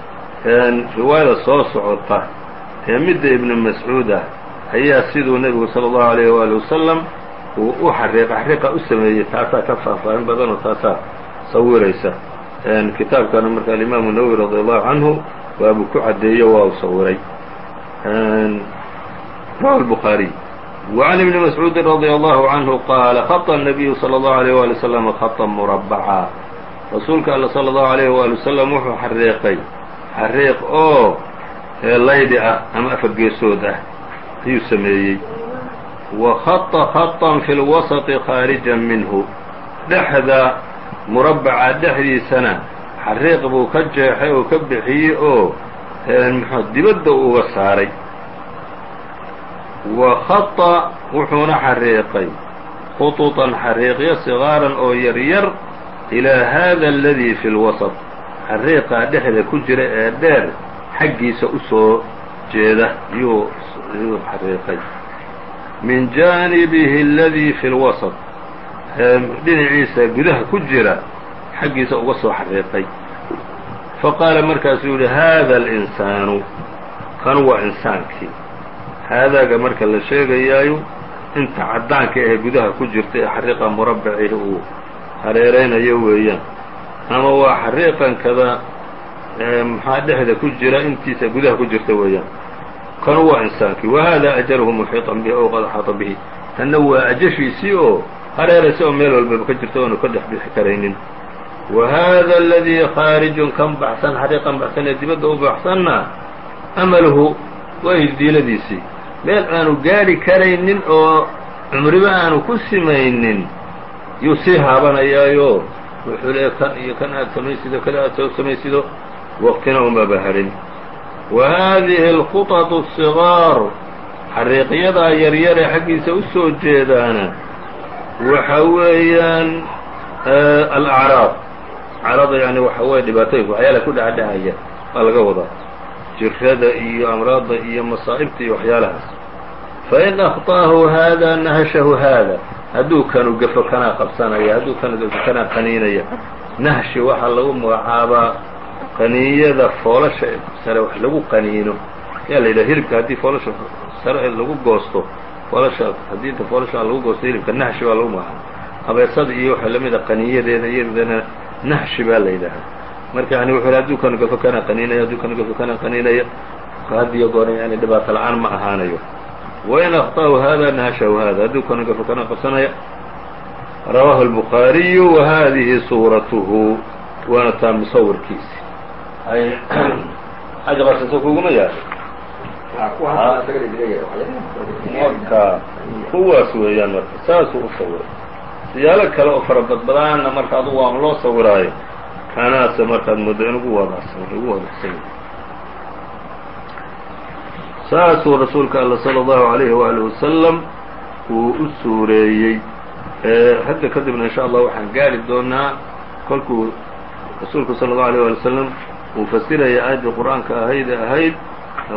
riwaayada soo socota ee midda ibn mascuud ah ayaa siduu nebigu salى الlahu عalيه wali wasalam uu u xariiqa xariiqa u sameeyey taasaa ka faahfaahin badan oo taasaa sawiraysa kitaabkana marka alimaamu nawwi radi allahu canhu waabuu ku caddeeyo waa u sawiray rawa الbukhaariي وعn iبn mascuudi radي allahu canhu qaala haطa الnabiyu salى الlahu عalيه wali wslam haطa murabacaa rasuulka alla salى الlahu عalيه wali wasalam wuxuu xariiqay xariiq oo ee laydi ah ama afar geesood ah ayuu sameeyey wa khata khaطan fi lwasaطi khaarijan minhu dhexda murabbaca dhexdiisana xariiq buu ka jeexay oo ka bixiyey oo mxu dibadda uga saaray wa khata wuxuuna xariiqay khuطuطan xariiqyo sigaaran oo yaryar ilaa hada aladii fi lwasaط xariiqaa dhexda ku jira ee dheer xaggiisa u soo jeeda yuu yuu xariiqay. Min jaanibihi aladii fi lwasaط dhinaciisa gudaha ku jira xaggiisa uga soo xariiqay. Faqaala markaasuu yihi hada alinsaanu kan waa insaankii. Haadaaga marka la sheegayaayo inta caddaanka ee gudaha ku jirta ee xariiqa murabbacihi uu hareeraynayo weeyaan ama waa xariiqan kada maxaa dhexda ku jira intiisa gudaha ku jirta weeyaan. Kanu waa insaankii wahada ajaluhu muxiiطan bihi ow qad axaata bihi. Tanna waa ajashiisii oo hareeraysa oo meel walbaba ka jirta oonu ka dhex bixi karaynin. Wa hada aladii khaarijun kan baxsan xariiqan baxsan ee dibadda u baxsanna amaluhu waa diiladiisii meel aanu gaadhi karaynin oo cumriba aanu ku simaynin yuu sii haabanayaayo wuxuu leeya kan iyo kan aada samaysido kan aada soo samaysido waqtina umaba harin wa haadihi alkhutatu asigaar xariiqyadaa yaryare xaggiisa u soo jeedaana waxa weeyaan alacraab. Acraada yani waxa weye dhibaatooyinka waxyaalaha ku dhacadhacaya baa laga wadaa. Jirada iyo amraadda iyo masaa'ibta iyo waxyaalahaas fain akhطأahu hada nahashahu hada hadduu kanu gafo kanaa qabsanaya hadduu kanu gafo kanaa qaniinaya nahshi waxaa lagu magacaabaa qaniiyada foolasha sare wax lagu qaniino yaa la yidhaha hilibka haddii foolasha sare lagu goosto foolasha haddii inta foolasha lagu goosto hilibka nahshi baa lagu magacaaba abeesada iyo waxa lamida qaniiyadeeda iyadana nahshi baa la yidhaahaa marka yani wuxu hadduu kanu gafo kanaa qaniinaya hadduu kanu gafo kanaa qaniinaya hadiyo goor yani dhibaato la'aan ma ahaanayo wain akhطأhu hada nahashahu hada hadduu kanu gafo kana qabsanaya rawaahu الbukhaariyu wa hadihi suuratuhu waana taa musawirkiisi xaja qarsasa kuguma yahay marka kuwaas weeyaan marka saasuu u sawiray siyaalo kale oo fara badbadaanna marka adugu waama loo sawiraayo kanaase markaad muddo in ugu wadasan ugu wadaxsan yahay saasuu rasuulka alla salى الlahu عalayhi waalihi wasalam uu u suureeyey hadda kadibna in sha allah waxaan gaari doonaa kolkuu rasuulku salى الlahu عalيه wali wslam uu fasiraya aayaddii qur'aanka ahayd ee ahayd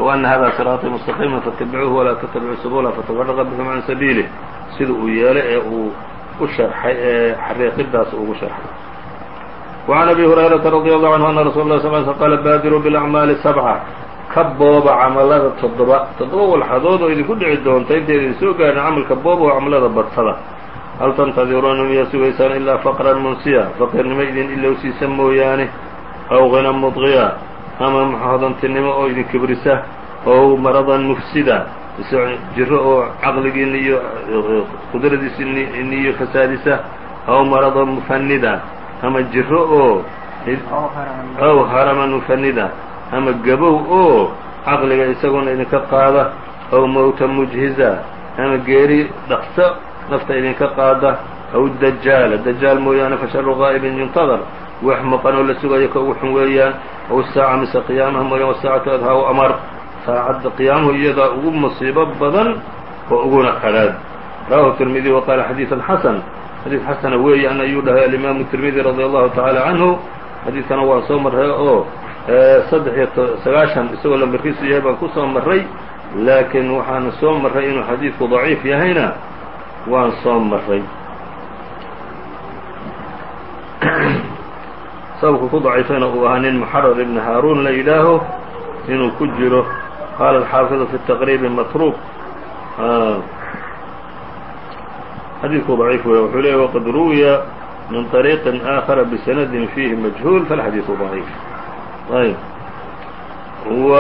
وأna hada siraaطii mustaqiima faاtabicuuhu walaa tatabicuu subula fatafaraqa bikum can sabiilih sida uu yeelay ee uu u sharxay ee xariiqidaas ugu sharxay وعn abi هurayraةa radي الlه عanهu ana rasul اlah sl qala baadiruu bاlأcmaali sabca ka booba camalada toddoba. Toddoba walxadood oo idinku dhici doonta intayda idin soo gaarin camalka booba oo camalada badsada hal tantadiruuna miyaa sugaysaan ilaa faqran munsiya. Faqirnimo idin ilowsiisa mooyaane aw غina mudqiya ama hodantinimo oo idin kibrisa ow maradan mufsida. Jiro oo caqligiina iyo qudradiisini iyo fasaadisa aw maradan mufanida ama jiro oo aw haraman mufanida ama gabow oo caqliga isaguna idinka qaada aw mowta mujhiza ama geeri dhaqso nafta idinka qaada aw dajaala dajaal mooyaane fasharu qaa'ibin yuntadar. Wax maqan oo la sugayo ka ugu xun weeyaan. Aw saaca mise qiyaamaha mooyaan wasaacatu adhaa amar. Saacadda qiyaamuhu iyadaa ugu musiibo badan oo uguna qadhaad rawahu tirmidi wa qaala xadiiثan xasan. Xadiid xasana weeyaan ayuu dhahay alimaamu tirmidi radi allahu tacaala canhu xadiidkana waan soo marray oo saddex iyo sagaashan isagoo lambarkiisu yahay baan ku soo marray laakiin waxaana soo marray inuu xadiidku daciif yahayna waan soo marray [CLEARS THROAT] sababku ku daciifayna uu ahaa nin muxarar ibn haaruun la yidhaaho inuu ku jiro qaala alxaafiظu fi taqriibi matruuk xadiidku daciif wey wuxuu leeyay waqad ruwiya min طariiqi aakhara bisanadin fiihi majhuul falxadiiثu ضaciif ayb w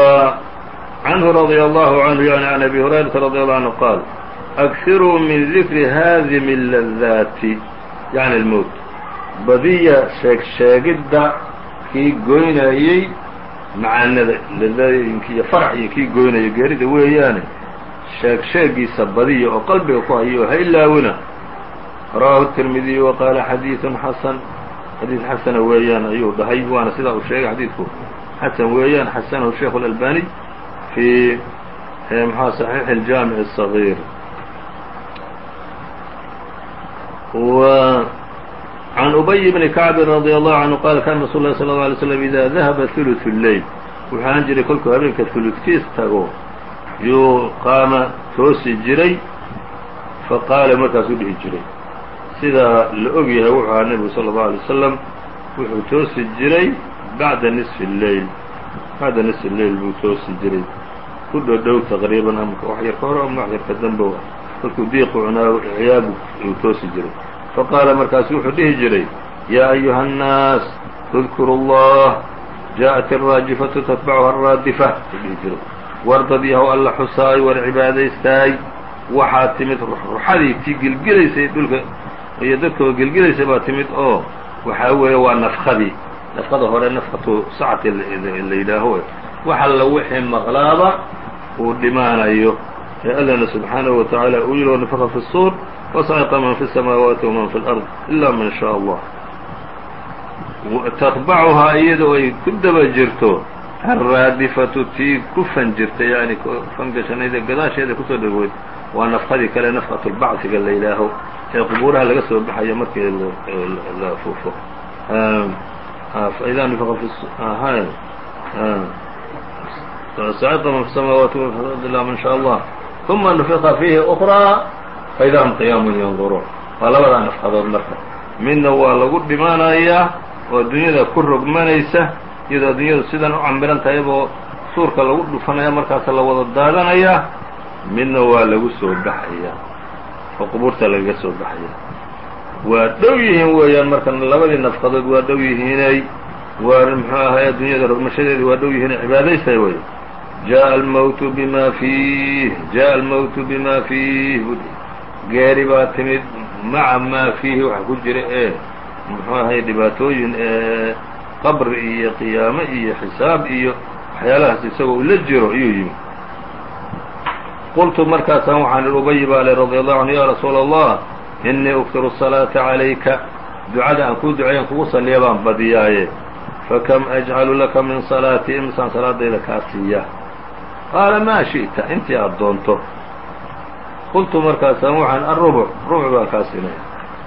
canhu radي allahu canhu yani can abi hurayrata radi allahu canhu qaal أgfiruu min dikri haadimi ladaati yani اlmowt badiya sheeg sheegidda kii goynayey macaanada ladooyinki iyo farax iyo kii goynaya geerida weeyaane sheeg sheegiisa badiya oo qalbiga ku hayo oo ha ilaawina rawaahu التirmidiي وqaala xadiiثun xasan xadiid xasana weeyaan ayuu dhahay waana sidaa uu sheegay xadiidku xasan weeyaan xasanahu sheikh الألbاني fii mxua صaxiix الjaamiع الصغيir عن أبي بن كعب رضي الله عنه qال kاna رsuل الله صلى الله عليه وسلم إذا ذهب ثلث الليل wuxuu ahaan jiray kolkuu habeenka ثulثkiis tago yuu qaama toosi jiray faqaala markaasuu dhihi jiray sidaa la og yahay wuxuu ahaa nebigu salى الlaه عalيه wasalam wuxuu toosi jiray bacda nisfi اleyl bacda nisfi اleyl buu toosi jiray ku dhodhow taqriiban ama wax yar ka hore ama wax yar ka dambow kolkuu diiqu cunaa ciyaabu uu toosi jiray faqaala markaasu wuxuu dhihi jiray yaa ayuha الnaas اdkuru الlah jaءat الraajifatu tatbacuha الraadifa uu dhihi jiray war dad yahow alla xusaay war cibaadaystaay waxaa timid ruxadii tii gelgelaysay dhulka iyo dadkoo gelgelaysa baa timid oo waxaa weeye waa nafkadii nafkada hore nafkatu sacati la yidhaaho wax alla wixii maqlaaba uu dhimaanayo ee allana subxaanahu wa tacaala uu yihi nafka fi الsuur wasaciqa man fi الsamaawaati waman fi اlأrض ila man shaء allah tatbacuhaa iyadoo ay ku daba jirto alraadifatu tii ku fan jirta yani fangashanayda gadaasheeda kusoo dhagoyd waa nafkadii kale nafqatu lbacfiga la yidhaaho. Ee qubuuraha laga soo baxayo markii la fuufo. Ah, faidaa nfqa hy sacida man fi samaawaati wala man shaa allah uma nufiqa fiihi ukraa faidaa hum qiyaamun yanduruun waa labadaa nafqadood marka. Midna waa lagu dhimaanayaa oo dunyada ku rogmanaysa iyadoo dunyadu sidan u cambiran tahay boo suurka lagu dhufanaya markaasa la wada daadanayaa midna waa lagu soo baxaya oo qubuurta lagaga soo baxaya. Waa dhow yihiin weeyaan marka labadii nafqadood waa dhow yihiinay waa muxuu ahay addunyada rogmashadeedii waa dhow yihiinay cibaadaystay wey jaءa almowtu bima fiih jaءa almowtu bima fiih geeri baa timid maca maa fiihi waxa ku jira ee muxuu ahay dhibaatooyin ee qabri iyo qiyaamo iyo xisaab iyo waxyaalahaas isagoo ula jiro ayuu yimi qultu markaasaan waxaan ihi ubay baa le radi allahu canhu ya rasuula allah inii uktiru الsalaaةa calayka ducada aan kuu duceeyan kugu saliya baan badiyaaye fakam ajcalu laka min salaatii imisaan salaadayda kaa siiya qaala maa shiئta intii aad doonto qultu markaasaan waxaan arubuc rubuc baan kaa siinaya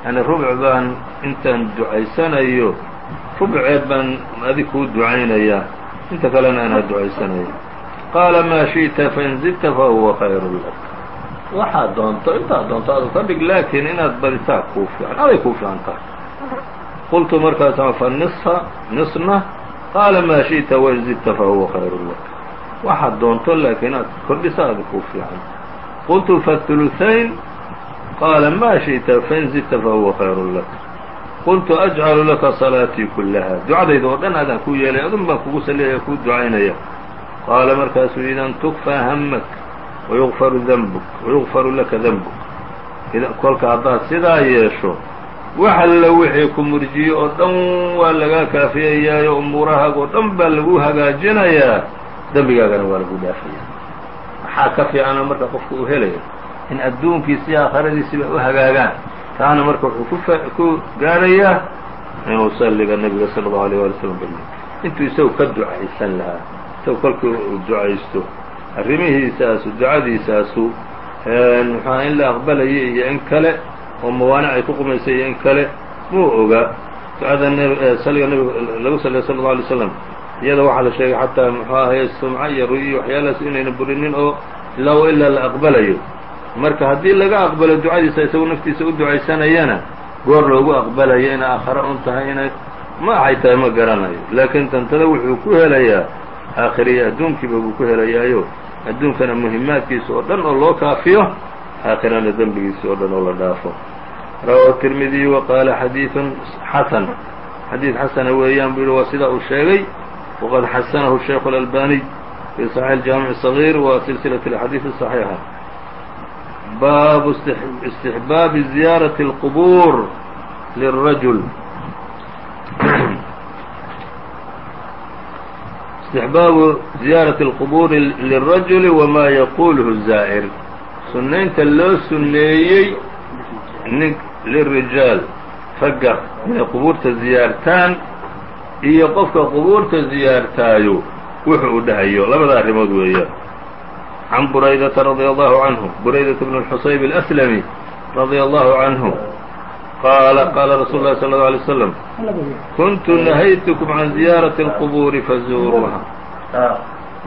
yani rubuc baan intaan ducaysanayo rubceed baan adig kuu ducaynayaa inta kalena anaa ducaysanaya qaala maa shiئta fain zidta fahuwa khayr lak waxaad doonto intaad doonto adu ka dhig laakiin inaad badisaa kuu fiican aday kuu fiican tahay qultu markaasaan fa niصfa nisna qaala maa shiئta wain zidta fahuwa khayr lak waxaad doonto laakiin inaad kordhisa adi kuu fiican qultu faثuluثayn qaala maa shiئta fain zidta fahuwa khayr lak qultu ajcalu laka salaatii kulaha ducadayda oo dhan adaan kuu yeelay adun baan kugu saliyaya kuu ducaynaya qaala markaasuu idan tukfaa hamak wayugfaru dembuk wayugfaru laka dembuk kolka haddaad sidaa yeesho wax alla wixii ku murjiyo oo dhan waa lagaa kaafiyayaayo umuurahaaga oo dhan baa lagu hagaajinayaa dembigaagana waa lagu dhaafaya maxaa ka fiicana marka qofka uu helaya in adduunkiisi aakhiradiisiba u hagaagaan taana marka wuxuu ku gaadhayaa inuu salliga nebiga sala allahu alيyه wali slm badiyo intuu isagu ka ducaysan lahaa isagu kolkii uu ducaysto arrimihiisaasu ducadiisaasu muxuha in la aqbalaya iyo in kale oo mawaanic ay ku qumaysay iyo in kale muu ogaa ducada saliga nebiga lagu saliya sala allau alay slam iyada waxaa la sheegay xataa muxuu ahaye sumca iyo ru'iyo waxyaalahaas inayna burinin oo ilaa wa ilaa la aqbalayo. Marka haddii laga aqbalo ducadiisa isagu naftiisa u ducaysanayana goor loogu aqbalayo inay aakhare un tahay inay ma axay tahay ma garanayo. Laakiin tantada wuxuu ku helayaa aakhiriya adduunkiiba buu ku helayaayo adduunkana muhimaadkiisa oo dhan oo loo kaafiyo aakhirana dembigiisa oo dhan oo la dhaafo rawaahu tirmidiy wa qaala xadiiثun xasan xadiid xasana weeyaan buu yihi waa sidaa uu sheegay waqad xasanahu shaykhu اlalbaniy fii صaxiix اjaamiع الصغيir wa silsilaة اxadiiث الصaxiixa baabu istixbaabi ziyaaraة الqbuur lلrajul istixbaabu ziyaaraةi اlqubuuri lirajuli wama yaquluhu zaa'ir sunnaynta loo sunneeyey nin lirijaal ragga inay qubuurta ziyaartaan iyo qofka qubuurta ziyaartaayo wuxuu u dhahayo labada arrimood weeyaan can buraydata radia allahu canhu buraydata bn اxusayb اlأslami radia allahu canhu qaala qaala rasuulu lahi sala اlه alay slam kuntu nahaytukum can ziyaarati اlqubuuri fazuuruuha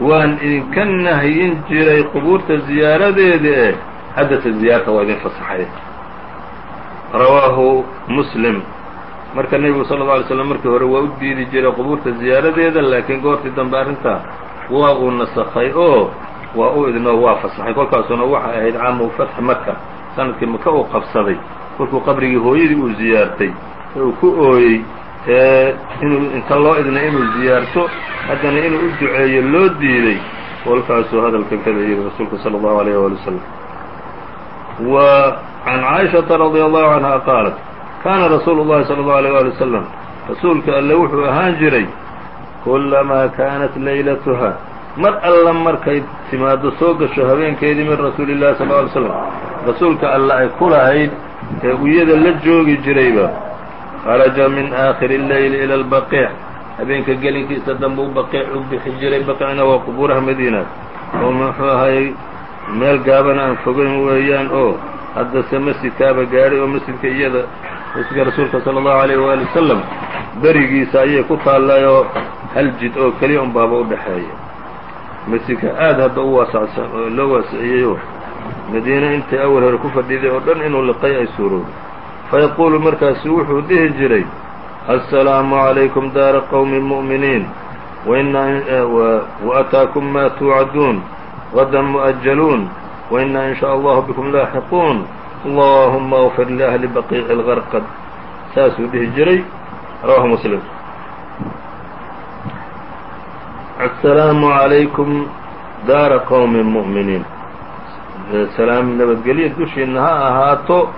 waan idinka nahyin jiray qubuurta ziyaaradeeda ee haddase ziyaarta waa idin fasaxay rawaahu muslim marka nebigu sala اlه alay slam markii hore waa u diidi jiray qubuurta ziyaaradeeda laakiin goortii dambe arrintaa waa uu nasakhay oo waa u idnoo waa fasaxay kolkaasuna waxay ahayd caamu fatxi maka sanadkii maka uu qabsaday kolkuu qabrigii hooyadii uu ziyaartay ee uu ku ooyey ee inuu inta loo idnay inuu ziyaarto haddana inuu u duceeyo loo diiday kolkaasuu hadalkan kada yidhi rasuulku salى الlahu عalيه wali wslam w can caaishaةa radي allahu canha qaalat kaana rasuulu الlahi salى الlahu عalيه wali wasalam rasuulka alle wuxuu ahaan jiray kulamaa kaanat laylatuha mar alla markay timaado soo gasho habeenkeedii min rasuuli الlahi sal ه alay slam rasuulka alle ay ku lahayd ee uyada la joogi jirayba kharaja min aakhiri اleyli ilى اlbaqiic habeenka gelinkiisa dambe u baqiic u bixi jiray baqiicna waa qubuuraha madiina oo muxuu ahay meel gaaban aan fogeyn weeyaan oo haddase masjidkaaba gaadhay oo masjidka iyada masjidka rasuulka salى الlahu عalيه waali wasalam berigiisa ayay ku taallay oo hal jid oo keliya un baaba u dhexeeya masjidka aad hadda u waasacsan oo loo waasiciyeyoo madiine intay awal hore ku fadhiday oo dhan inuu liqay ay suurowday fayaquulu markaasu wuxuu dhihi jiray assalaamu عalaykum daara qowmi muؤminiin waataakum ma tuucaduun gadan muؤajaluun wainaa in shaء allahu bikum laaxiquun allahuma اغfir liأhli baqiici اlgarqad saasuu dhihi jiray rawahu muslim assalaamu عalaykum daara qowmi muؤminiin salaam nabadgelya dushiina ha ahaato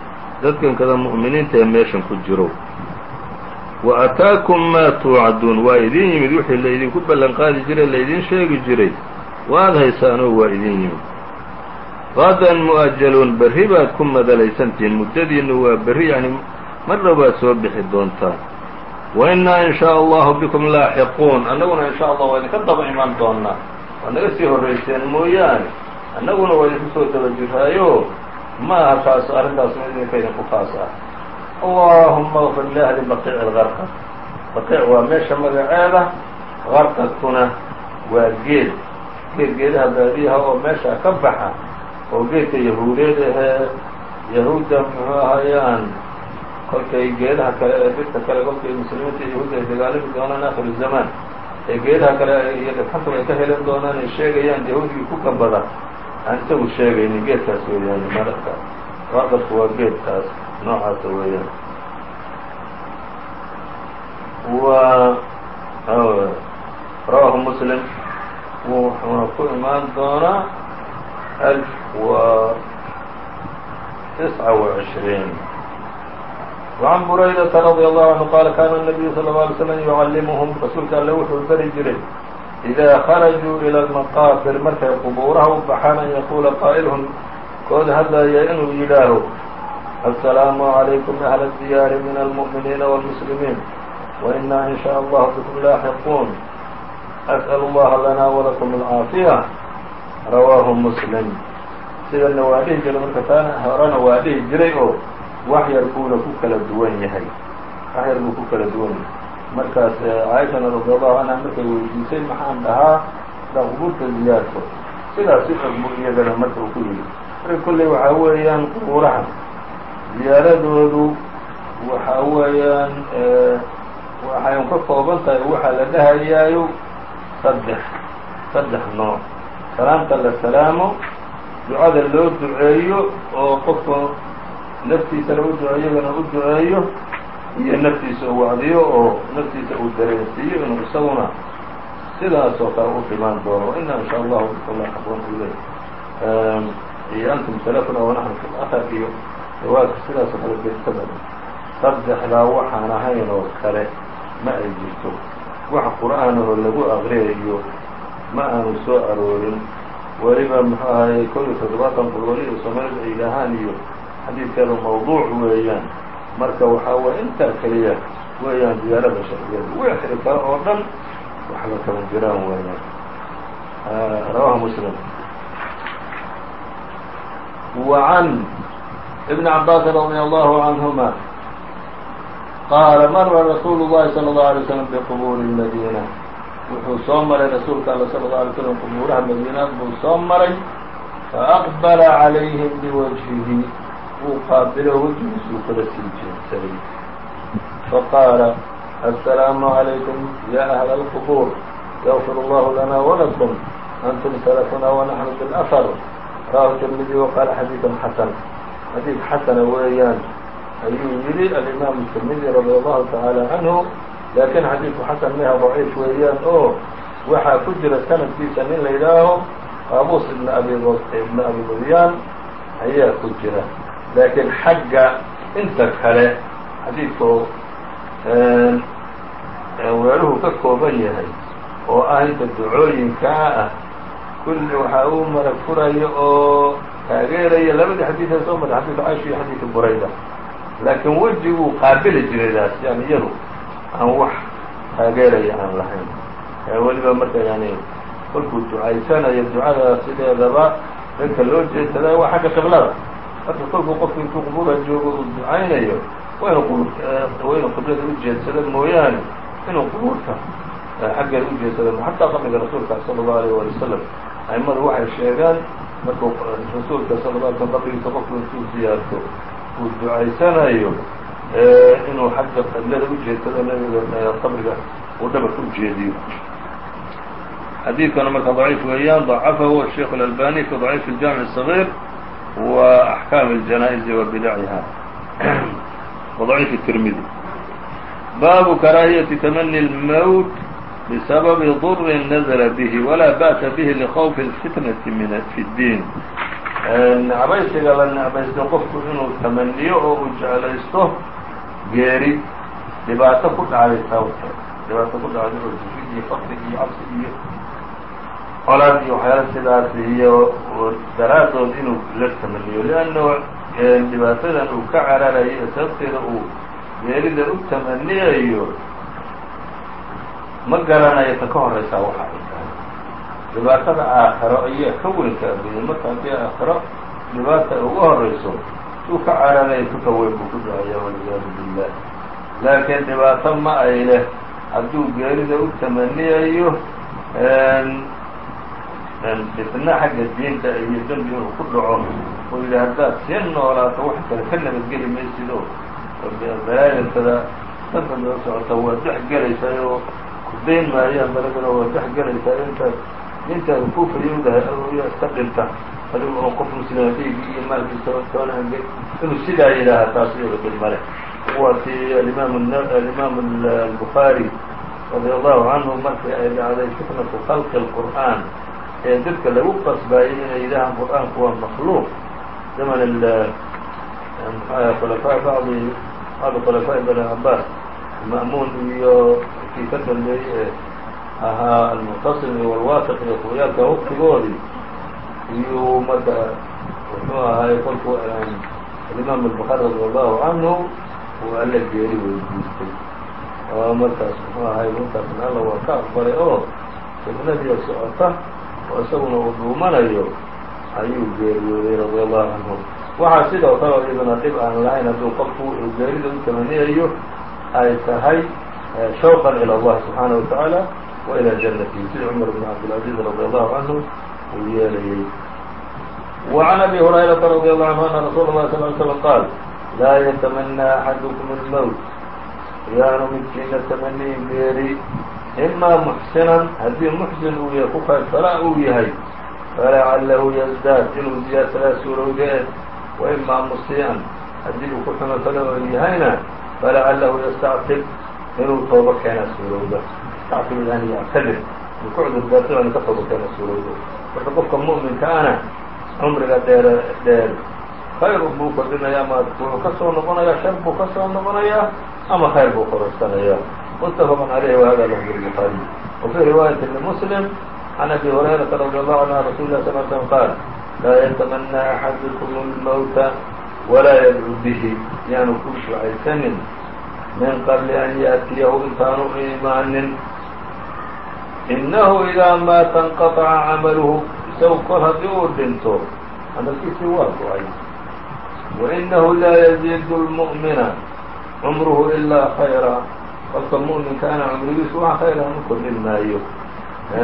dadkan kada mu'miniinta ee meeshan ku jiro. Wa ataakum maa tuucaduun waa idin yimid wixii laydinku ballan qaadi jiray laydin sheegi jiray. Waad haysaanoo waa idin yimid. Qadan mu'ajaluun berri baad ku madalaysantihiin muddadiinnu waa berri yacni marna baad soo bixi doontaan. Wa innaa in shaa allahu bikum laaxiquun annaguna in sha allah waa idinka daba iman doonnaa. Waad naga sii horrayseen mooyaane annaguna waa idinku soo dabajiraayo ma aha taas arrintaas idinka idinku kaas ah allahuma غfir lahli baqiic اgarqad baqiic waa meesha magaceeda. Garqadkuna waa geed. Geed geedaha baadiyaha oo meesha ka baxa oo geedka yahuudeed ahee yahuudda muxuu ahayaan kolkay geedaha kale ee dirta kale kolkay muslimiinta yahuudda ay dagaalami doonaan akhiru zamaan ee geedaha kale iyo ka ay ka helan doonaan ay sheegayaan yahuudgii ku gambada aan isagu sheegaynin geedkaas weeyaan marka waaqadku waa geedkaas noocaasa weeyaan wa rawahu muslim wuxuuna ku imaan doonaa alf wa tisca wa cishriin وعn buraydةa radي الlahu عanهu qaala kana النabiyu slى الlه عalay slm yucallimuhum rasuulka alle wuxuu beri jiray إida kharajuu ilى الmaqaafir markay qubuuraha u baxaan an yaquula qaa'ilhum kood hadlaya inuu yidhaaho السلام عليكم أهل الديار من المؤمنين والمسلمين وإنا إن شاء الله بكم لاحقون أسأل الله لنا ولكم العاaفية رواه مسلم sidana waa dhihi jiray marka taana horena waa dhihi jiray oo wax yar buuna ku kala duwan yahay wax yar buu ku kala duwan yahay markaas caaishana radi allahu canha markay weydiisay maxaan dhahaa hadaan qubuurta ziyaarto sidaas si og bu iyagana marka uu ku yidhi. Marka kolley waxaa weeyaan qubuuraha ziyaaradoodu waxaa weeyaan waxay un ka kooban tahay waxaa la dhahayaayo saddex saddex nooc. Salaamta la salaamo ducada loo duceeyo oo qofka naftiisana u duceeyo iyagana u duceeyo iyo naftiisa u wacdiyo oo naftiisa uu dareensiiyo inuu isaguna sidaas oo kale u dhimaan doono. Ina in sha allahu bikula xaqwan iley iyo antum salafuna wanaxnu fi iyo dawaadka sidaasoo kale bedka badan saddexdaa waxaan ahayn oo kale ma ay jirto. Wax qur'aanahoo lagu aqriyayo ma aanu soo aroorin. Weliba muxuu ahaye kow iyo toddobaatan qulwali iyo soomaalida ay yidhaahaan iyo xadiidkeedu mawduuc weeyaan marka waxaa waye intaa keliya weeyaan ziyaarada sharciyada wixii kale oo dhan waxba kama jiraan weeyaan rawahu muslim وعn بن عabاس رضي الله عنهما qاaل mra رsuuل الlahi صلى الله عليه وسلم بqبور المdينة wuxuu soo maray rasuulka all صلى الله عليه وسلم qbuuraha madiinaad buu soo maray faأqبل عalayهim بوجهihi wuu qaabilo wejigiisuu kala sii jeedsaday faqaala asalaamu calaykum yaa ahla alqubuur yagfir allahu lana walakum antum salafuna wanaxnu bilafar rawahu tirmidi waqaala xadiidun xasan. Xadiid xasana weeyaan. Ayuu yidhi alimaamu tirmidi radi allahu tacaala canhu laakiin xadiidku xasan meha daciif weeyaan oo waxaa ku jira sanadkiisa nin la yidhaaho qaabuus ibn abi ibn abi dudyaan ayaa ku jira laakiin xagga inta kale xadiidku weeluhu ka kooban yahay oo ah inta ducooyinkaa ah kulli waxaa uu marag furaya oo taageeraya labadii xadiidan soo marray xadiidu caisha iyo xadiidu burayda laakiin wejiguu qaabili jiray daas yani iyadu aan wax taageeraya aan lahayn weliba marka yani kolkuu ducaysanayo ducada sideedaba dadka loo jeedsadaa waa xagga qiblada marka kolkuu qofku intuu qubuura joogo uu ducaynayo waa inu waa inuu qiblada ujeedsado mooyaane inuu qubuurta xaggeeda ujeedsado xataa qabriga rasuulka salى الlaه alيه walي wasalam aimadu waxay sheegaan markuu rasuulka sal ه alay qabrigiisa qofku intuu siyaarto uu ducaysanayo inuu xagga qiblada ujeedsado nabiga qabriga uu dhabarka ujeediyo xadiidkana marka ضaciif weeyaan ضacafahu الشheikh الألbاني fi ضaciif الجامع الصغير wa أحكاam الجanaaئز وبdعha وضaciif التirmidي baabu karaahiyaةi تmني الmوت بسبب ضر نزل به ولا bأس bه لخوف الفتنة في الدين necbaysiga la necbaysto qofku inuu tamaniyo oo uu jeclaysto geeri dhibaato ku dhacday sababta dhibaato ku dhacday oo jifi iyo fakri iyo cabsi iyo colaad iyo waxyaala sidaas iyo daraadood inuu la tamaniyo لأnno dhibaatadan uu ka cararayo sababteeda uu geerida u tamaniyayo ma garanayo ta ka horeysaa waxa ay tahay. Dhibaatada aakhiro ayaa ka weynka addunya marka haddii aakhiro dhibaata uga horeyso suu ka cararayo tuka weyn buu ku dhacaya walciyaadu billah laakiin dhibaato ma ay leh hadduu geerida u tamaniyayo fitna xagga diinta iyo dembi inuu ku dhaco oo yidhi haddaad sii noolaato wax kale ka nabadgeli maysid oo balaayarkada dadka loo socota waa dex gelaysaa oo kudayn maayaan baladana waa dex gelaysaa intaad intaad ku fayowdahay adoya iska dhinta adiga oo qof muslima dhiigii iyo maalkiisa toonange inuu sidaa yidhaaha taas iyada dil male waa ti alimaam alimaam albukhaari radi allahu canhu markii ay dhacday fitnatu khalqi اlqur'aan ee dadka lagu qasbaayay inay yidhaahaan qur'aanku waa makluuq zaman khulafaa bacdi bacdi khulafaaءi bani cabaas ma'muun iyo kii ka dambeeyey ee ahaa almuctasim iyo walwaasiq iyo kuwayaalka waqtigoodii iyuu marka wuxuu ahaay kolku alimaam albukhaari radi allahu canhu uu alla geeri weydiistay. Oo markaas muxuu ahay ninkaasna alla waa ka aqbalay oo fitnadii socota oo isaguna uu dhuumanayo ayuu geeriyooday radi allahu canhu waxaa sidoo kale iyaduna dhib aan lahayn hadduu qofku geerida u tamaniyayo ay tahay shawqan ilى اllahi subxaanaه wataعaalى wa ilى janatihi sida cumar bn cabdilcaziz radi allahu canhu uu yeelayey وعn abi هurayرaةa radي allahu canhu ana rasuul الlahi sl ly slm qaal laa yatamanى axadukum الmowt yaanu midkiina tamaniyin geeri imaa muxsinan haddii muxsin uu yahay ku kaydsalaa uu yahay falacalahu ysdaad inuu ziyaadsadaa suurowdee وإmaa musii'an haddii uu ku xumafalo oo yahayna falacalahu yastactib inuu toobo keena suurowda yastactib yani yactadir inuu ku cudur daarto inu ka toobo keena suurowda marka qofka mu'minka ana cumriga dheer dheer khayr buu kordhinaya ama wuxuu ka noqonayaa shar buu ka noqonayaa ama khayr buu kororsanayaa متفق عليه وhذا لفظ البخاري وفي رواية لمسلم عن أبي هريرة رضي الله عنه عن رsuل الله صل ل سلم قال laa yتمنى أحadكم الموت وlaa ydcو bه yaanu ku shucaysanin min qabli an yأtiyahu intaanu imaanin inahu إidaa maata انqaطca camalhu isagu kol haddii uu dhinto camalkiisii waa go-ay وإnahu laa yزيid الmuؤmina cmruhu ilaa خayrا qofka muؤminkaana cumrigiisu wax khayra u kordhin maayo.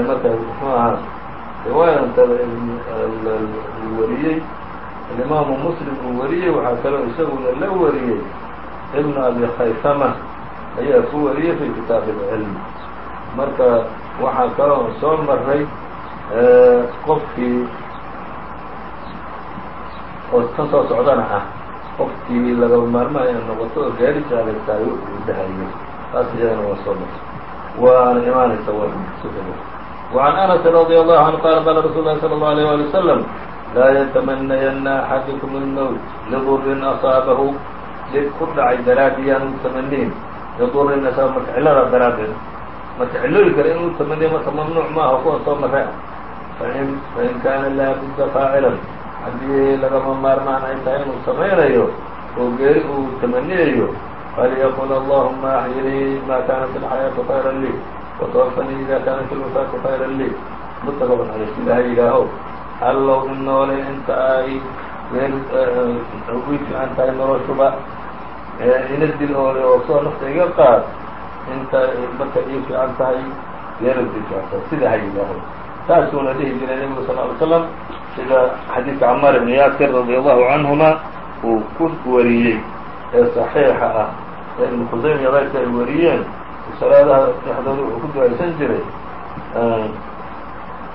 Marka mxuu ahaa riwaayantada wariyey alimaamu muslim uu wariyey waxaa kaloo isaguna la wariyey ibnu abi khaytama ayaa ku wariyey fi kitaab اlcilm marka waxaa kaloo soo maray qofkii oo kan soo socdana ah qofkii lagaba maarmaha inay noqoto oo gaari jaalaytaay uu dhahayo taas iyadana waa soo maray waana imaanaysa وعن أنس رضي الله عنه قال قال رsuل الله صلى الله عليه ولي وسلم laa yتمنيna أحadكم الموت لضر أصاaبه dhib ku dhacay daraadi yaan u tmaniin لضrin asaab marka cilada daraadeed marka cilooyi kale inuu tamaniya marka mamnuuc maaha kuwa soo mare fain kaana laa budda faacilan haddii lagama maarmaan ay tahay inuu samaynayo oo geeri uu tamaniyayo falyqل اللهma أحyinii ma kanت الحayaaةu خayrا lي وتوفnii إida kanat الوفاaةu خayrا lي متfq عalيه sida ha yidhaaho allow in noole inta ay ii fiican tahay noloshuba ina dil oole oo soo nafta iga qaad inta marka ii fiican tahay geerad ii fiican tahay sida ha yidhaaho taasuuna dhihi jiray nebigu sal ly slam sida xadiidka camaar ibn yaasir radi allahu canhuma uu ku wariyey ee صaxiixa ah ee ibnu qusaym iyo ay wariyeen salaadaha dhexdooda wuxuu ku ducaysan jiray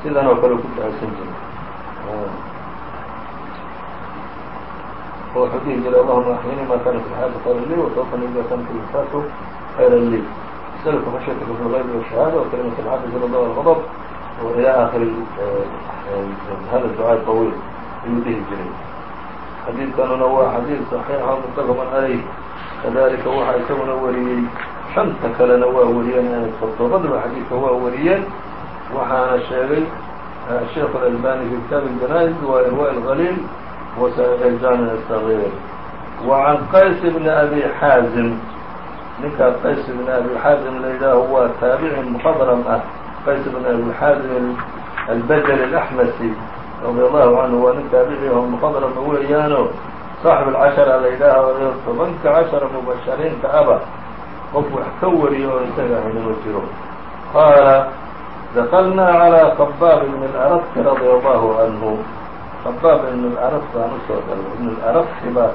sidan oo kale ku ducaysan jiray wuxuu dhihi jiray allahuma axyini ma kana fi xayaati khayra lii watawfani ida kana fi wafaatu khayra lii salka khashyata min alghayb washahaada wakalimata alxaqi sirada alqadab wa ila aakhiri hada ducaa طawiil ayuu dhihi jiray xadiidkanuna waa xadiid صaxiixo mutafaqun calayh kadalika waxaa isaguna wariyey shanta kalena waa wariyeen todobadaba xadiidka waa wariyeen waxaana sheegay sheikh الألbani fi kitaab الjanaaز wa irواء الغalيل وjaamiع الصغير وعan qays بn abi xaazim ninkaa qays bn abi xaazim la yidhaaho waa taabici mخadrm ah qays bn abi xaazim albajli الأxmasi radي allahu canhu waa nin taabici oo mخadrma weeyaano صaaxib الcashara la yidhaaho tobanka cashara mubashariinta aba qof wax ka wariyo oo isaga ahaynama jiro qaala daklnaa عalى khabaab bn اlأrqi radي allahu canhu khabaab ibn اlأrq baan usoo galay ibn اlأrqi baa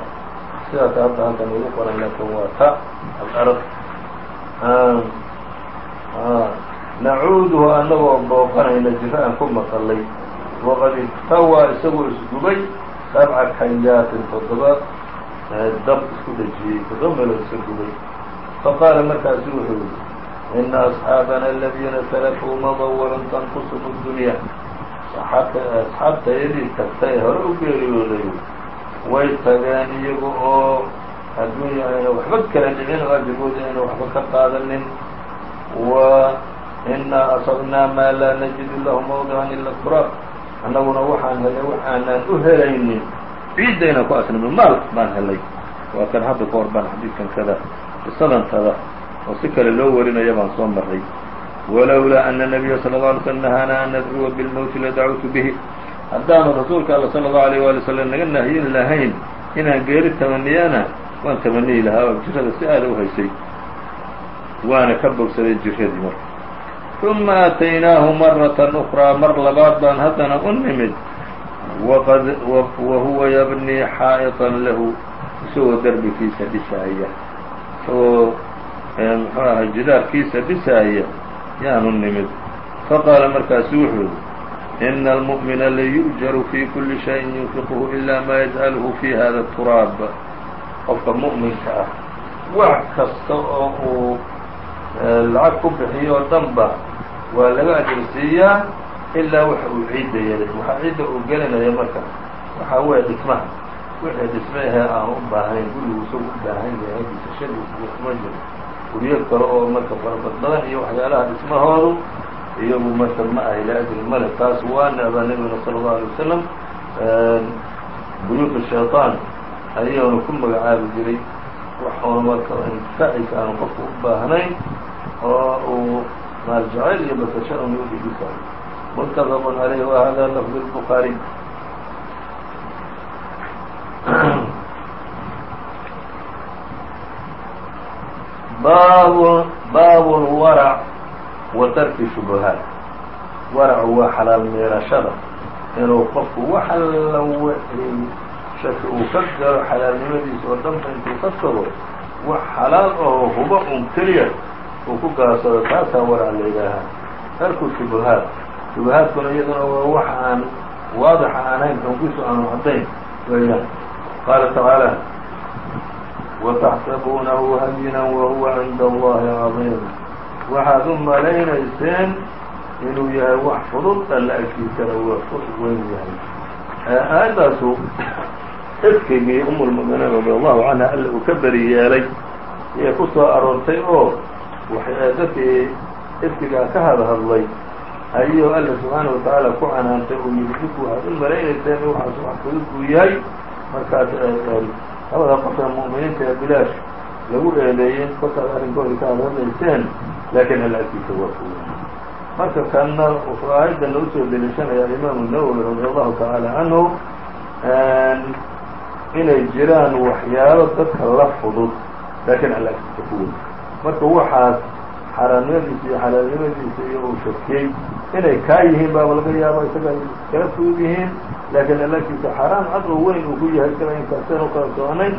sidaas hadda halkan ugu qoran lakin waa ta alأrq nacuuduhu anagoo booqanayna jiro aan ku maqalay waqad iktawaa isagoo isgubay sabca kayaatin toddoba dab isku dhejiyey toddoba meelood iska gubay faqaala markaasu wuxuu yihi ina asxaabana aladiina salafuu madow walam tanqusum اdunya asxaabtayadii tagtay hore u geeriyooday way tageen iyaga oo adduunya ayna waxba kala dhicin oo ajirgooda ayna waxba ka qaadanin wa inaa asabnaa maa laa najidu lahu mawdican ila turaab annaguna waxaan helay waxaanan u helaynin. Ciiddayna ku asnimo maal baan helay. Waa kan hadda ka hor baan xadiidkan kada qisadantada oo si kale loo warinaya baan soo maray walowlaa ana nabiya sala alla alay slm nahaana an nadcuwa bilmowti la dacawtu bihi. Haddaanu rasuulka alla sala allahu alayh wali slam naga naahiyin lahayn inaan geeri tamaniyana waan tamaniyi lahaa oo jirada si aada u haysay. Waana ka bogsaday jiradii marka. ثuma ataynaahu marata ukraa mar labaad baan haddana u nimid wahuwa yabnii xaa'iطan lahu isagoo derbikiisa dhisaaya isagoo mxuu aha jidaarkiisa dhisaaya yaanu nimid faqaala markaasu wuxuu yihi ina almu'mina layu'jaru fii kuli shayin yunfiquhu ilaa maa yajcaluhu fii hada turaab qofka mu'minka ah wax kasta oo uu lacag ku bixiyo o dhan ba waa laga ajrisiiyaa ilaa waxa uu ciidda yeelay waxaa ciidda uu gelinaya marka. Waxaa weeye dhismaha. Wixii dhisme ahee aan u baahnayn gurigu isagu u baahan yahay disashadiisa kuma jiro guryo kale oo marka farabadbadan iyo waxyaalaha dhismahoodu iyagu marka ma ahay liajli male taas waa necbaa nebiguna sala allahu alay wasalam buyuutu shayطaan ayaanu ku magacaabi jiray. Waxoona marka infacisa aanu qofku u baahnayn oo uu maal jacayl iyo bakasho oon loo dhigi karo mutafaqun caleyh wa hada lafdu lbukaari baab baabu lwarac wa tarki shubuhaat waracu waa xalaal meerashada inuu qofku wax alla wixii shaki uu ka galo xalaalnimadiisa oo dhanba intuu ka tago wax xalaal oo huba un keliya uu ku gaabsado taasaa warca la yidhaahaa tarku shubuhaat shubuhaadkuna iyaduna waa wax aan waadaxa aanayn xoogiisu aanu caddayn weeyaan. Qaala tacaala wataxsabuunahu hayinan wahuwa cinda allahi cadiim. Waxaad u malaynayseen inuu yahay wax fudud alla agtiisana u weyn yahay. Aayaddaasu ifkigii umulmu'miniin radi allahu canha alla uu ka beri yeelay ayay ku soo aroortay oo dadkii ifkigaa ka hadhadlay ayuu alla subxaanaه watacaala ku canaantay uu yidhi dinku waxaad u malaynayseen in waxaas wax fudud uu yahay markaas labada qofka mu'miniinta ee bilaash lagu eedeeyey kolkaad arrinkooda ka hadhadlayseen laakiin alla waa fugan marka kanna wuxuu aayaddan loo soo deliishanaya imaamu nawowi radi allahu tacaala canhu inay jiraan waxyaalo dadka la fudud laakiin alla agtiisa ku weyn marka waxaas xaaraamnimadiisa iyo xalaalnimadiisa iyo uu shakiyey inay kaa yihiin baaba laga yaaba isaga ay kala fudud yihiin laakiin alla agtiisa xaaraam cad oo weyn uu ku yahay isaga inkaaseen u kala soonayn